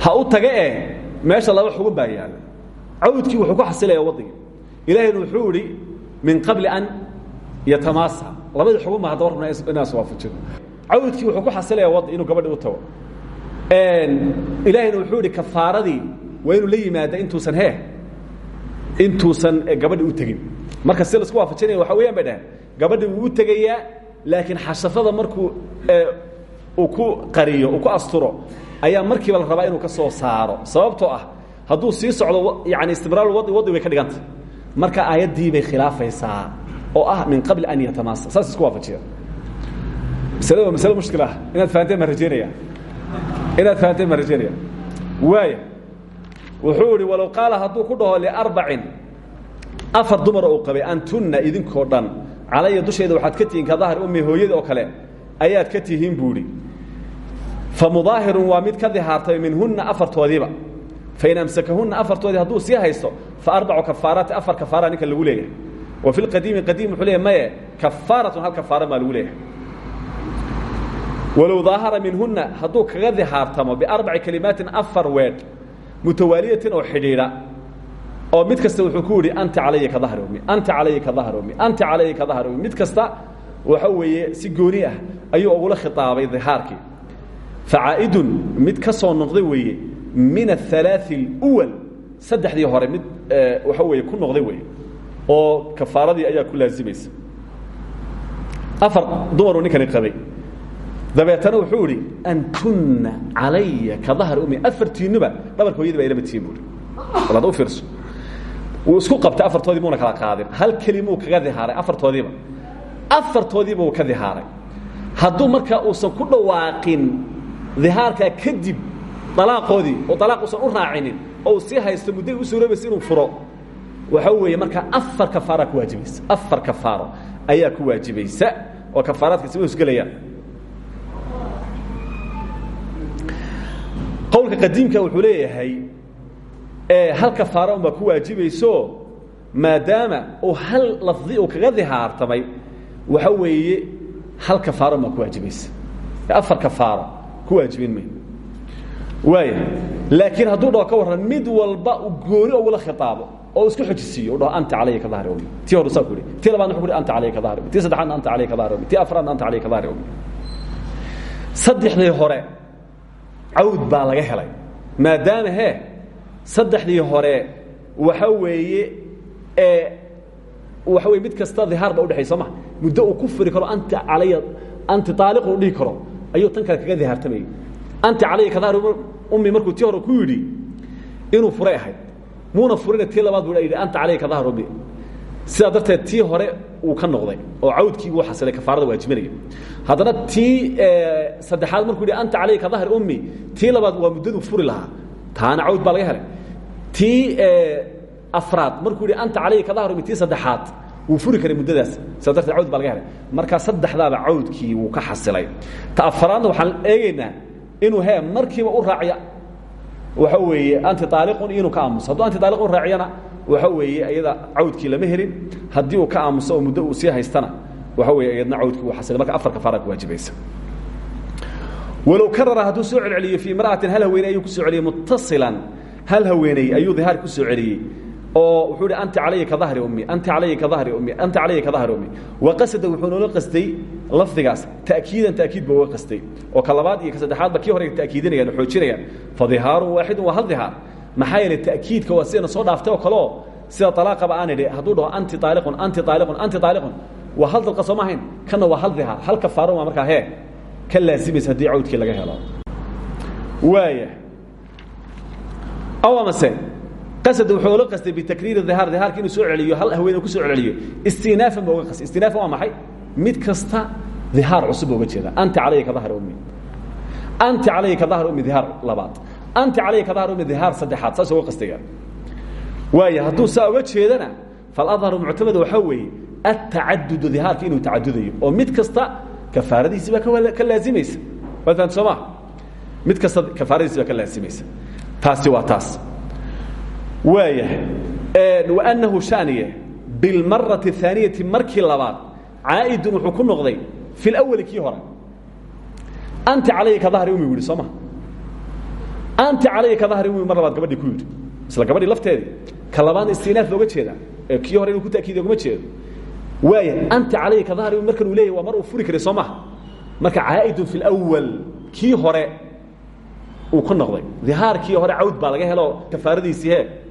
ha u taga ee meesha laba xugun baa yaalla wuxuu ku xasilaya wadigii ilaahayna wuxuu idhi min qabli an yatamaasa labadii xugun ma hadda warrabna inaan iswaafajino cawdkii wuxuu ku xasilaya wadi inuu gabadhii u tago. Ilaahayna wuxuu idhi kafaaradii waa inuu la yimaada intuusan hee intuusan gabadhi u tegin. Marka si la isku waafajinaya waxa weyaan bay gabadhi u tegayaa laakiin xashafada markuu uu ku qariyo uu ku asturo ayaa markiiba la rabaa inuu ka soo saaro. Sababtoo ah hadduu sii socdo yani istimraar wadi wadi way ka dhigantah marka aayaddii bay khilaafaysaa oo ah min qabli an yatamaasa saas isku waafajiya masale waa masale mushkil ah. Inaad fahanteen baan rajeynaya inaad fahanteen baan rajeynaya waaya wuxuu idhi walow qaala hadduu ku dhaho liarbacin afar dumar oo qabay antunna idinkoo dhan calaya dushayda waxaad ka tihiin ka dahri ummi hooyada oo kale ayaad ka tihiin buu idhi fa mudaahirun waa mid ka dihaartay minhunna afartoodiiba. Fain amsakahunna afartoodii hadduu sii haysto fa arbacu kafaaraati afar kafaara ninka lagu leeyahay. Wa fi lqadiimi qadiim wuxuu leeyahy maye kafaaratun hal kafaara maa lagu leeyahay. Walow daahara minhunna hadduu kaga dihaartamo biarbaci kalimaatin afar weedh mutawaaliyatin oo xidhiidha oo mid kasta wuxuu ku yidhi anta calaya ka dahri ummi anta calaya ka dahri ummi anta calaya ka dahri ummi. Mid kasta waxa weeye si gooni ah ayuu ugula khitaabay dihaarkii acaa'idun mid ka soo noqda weeye min aalaai اwal saddexdii hore mid waxa weye ku noqda weeye oo kafaaradii ayaa ku laasimaysa afar dumaruu ninkani qabay dabeetana wuxuu idhi an kunna ka dahri umi afartiinuba dhabarka hoyadii baa ilama tihin walaad u fiirso wuu isku qabtay afartoodii muuna kala qaadin hal kelimuu kaga dihaaray afartoodiiba afartoodiiba uu ka dihaaray hadduu markaa uusan ku dhawaaqin dihaarkaa kadib dalaaqoodii oo dalaaq uusan u raacinin oo sii haysto mudday u suuroobaysa inuu furo waxa weeye markaa afar kafaaraa ku waajibaysa. Afar kafaaro ayaa ku waajibaysa oo kafaaraadka isma hosgelayaan qowlka qadiimka wuxuu leeyahay hal kafaara unbaa ku waajibayso maadaama uu hal lafdi uu kaga dihaartamay waxa weeye hal kafaara unbaa ku waajibaysa. Afar kafaaro laakiin hadduu dhaho ka warran mid walba gooni ugula khitaabo oo isku xojisiiyo u dhaho anta calaya ka dahri ummi tii hore saa ihi tii labaadna ihi anta calaya ka dahri ummi tii saddexaadna anta calaya ka dahri ummi tii afraadna anta calaya ka dahri ummi saddexdii hore cawd baa laga helay. Maadaama he saddexdii hore waxa weeye waxa weye mid kasta dihaar ba udhexay soo ma muddo uu ku furi karo anta calaya anti aaliq uu dhihi karo ayuu tan kale kaga dihaartamayay anti calaya kadaar ummi markuu tii hore ku yidhi inuu furay ahayd. Muuna furina tii labaad buu yidhi anta calaya kadahar ummi. Sidaa darteed tii hore uu ka noqday oo cawdkii uu xasilay kafaarada waajibinaya haddana tii saddexaad markuu yidhi anta calaya kadahar ummi tii labaad waa muddaduu furi lahaa. Taana cawd baa laga helay. Tii afraad markuu yidhi anta calaya kadahar ummi tii saddexaad wuu furi karay muddadaas. Sidaa darteed cawd baa laga helay. Markaa saddexdaaba cawdkii wuu ka xasilay. Ta afaraadna waxaan eegaynaa inuu he markiiba u raaciya. Waxa weeye anti aaliqun inuu ka aamuso. Hadduu anti aaliqun raaciyana waxa weeye iyada cawdkii lama helin. Haddii uu ka aamuso oo muddo uu sii haystana waxa weeye iyadna cawdkii uu xasilay. Marka afar kafaara ku waajibaysa. Walow karara hadduu soo celceliyo fii imra'atin hal haweeney ayuu ku soo celiyey muttasilan. Hal haweeney ayuu dihaar ku soo celiyey oo wuxuu hi anti calaya ka dahri ummi anti calaya ka dahri ummi anti calaya ka dahri ummi. Waqasada wuxuu noola qastay lafdigaas ta'kiidan ta'kiid buu uga qastay. Oo ka labaad iyo ka saddexaadba kii hore ta'kiidinayaan oo xoojinayaan fadihaarun waaxidun waa hal dihaar maxaa yeelay ta'kiidka waa sidana soo dhaaftay oo kale oo sida talaaqaba aan idhi hadduu dhaho anti aaliqun anti aaliqun anti aaliqun waa hal dalqa soo ma ahayn? Kanna waa hal dihaar hal kafaarun waa markaa hee ka laasimaysa haddii cawdkii laga helo. Waaya aw amase qasad wuxuu la qastay bitakriiri dihaar dihaarka inuu soo celiyo hal haween ku soo celiyo. Istinaafan ba uga qastay. Istinaafan waa maxay? Mid kasta dihaar cusub uga jeeda anti calayka dahar ummi anti calayka dahar ummi dihaar labaad. Anti calayka dahar ummi dihaar saddexaad. Saas uga qastaya waaya hadduu saa uga jeedana faladharu muctamada waxaa weeye atacadudu dihaarka inuu tacadudayo oo mid kasta kafaaradiisi baa ka laazimaysa waad fahamta soo ma? Mid kasta kafaaradiisi baa ka laazimaysa taasi waa taas anahu aniye bilmarai aaniyai markii labaad caaidun wuxuu ku noqday iawali kii hore. Anta alaya ka ahri umu yidhi sooma anta alaya ka ahri umu mar labaad gabadhii ku yidhi. Isla gabadhii lafteedii ka labaadna istinaaf looga jeedaa ee kii hore inuu ku takiidiy ogama jeedo. Waaya anta calaya ka ahri umu markan uu leeyahy waa mar uu furi karay soo maha marka caaidun fi lawal kii hore uu ku noqday. Dihaarkii hore cawd baa laga helo kafaaradiisii hee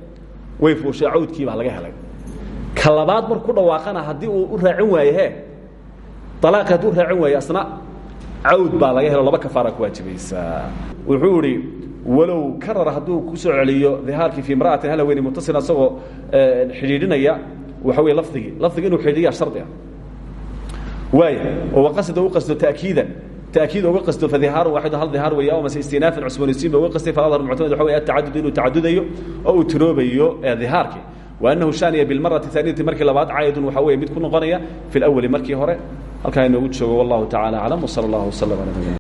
way fuushay cawdkii baa laga helay. Ka labaad marku ku dhawaaqana haddii uu u raacin waaye he alaaqi hadduu u raacin waaye asna cawd baa laga helo laba kafaara ku waajibaysaa wuxuu idhi walow karar hadduu ku soo celiyo dihaarkii fii imra'atin hal haweeney mutasila isagoo xidhiidhinaya waxa wey lafdigii lafdigi inuu xidhiidhiya shardi ah. Waaya oo waqasida u qasdo ta'kiidan تأكيد uga qasto فdihاar waaxid hal dihaar weya mase istinaafan cusboonaysiin ba uga qastay faadhar muctamad waxa wey atacadud inuu tacadudayo oo uu tiroobayo dihaarki وأنhu شhaaniya biاlmaraةi الثaaniyati markii labaad caayadun waxa wey mid ku noqonaya في الأwli markii hore halkaa inoogu joogo والlahu taعalى أعلم وصلى الله وسلم على نبينا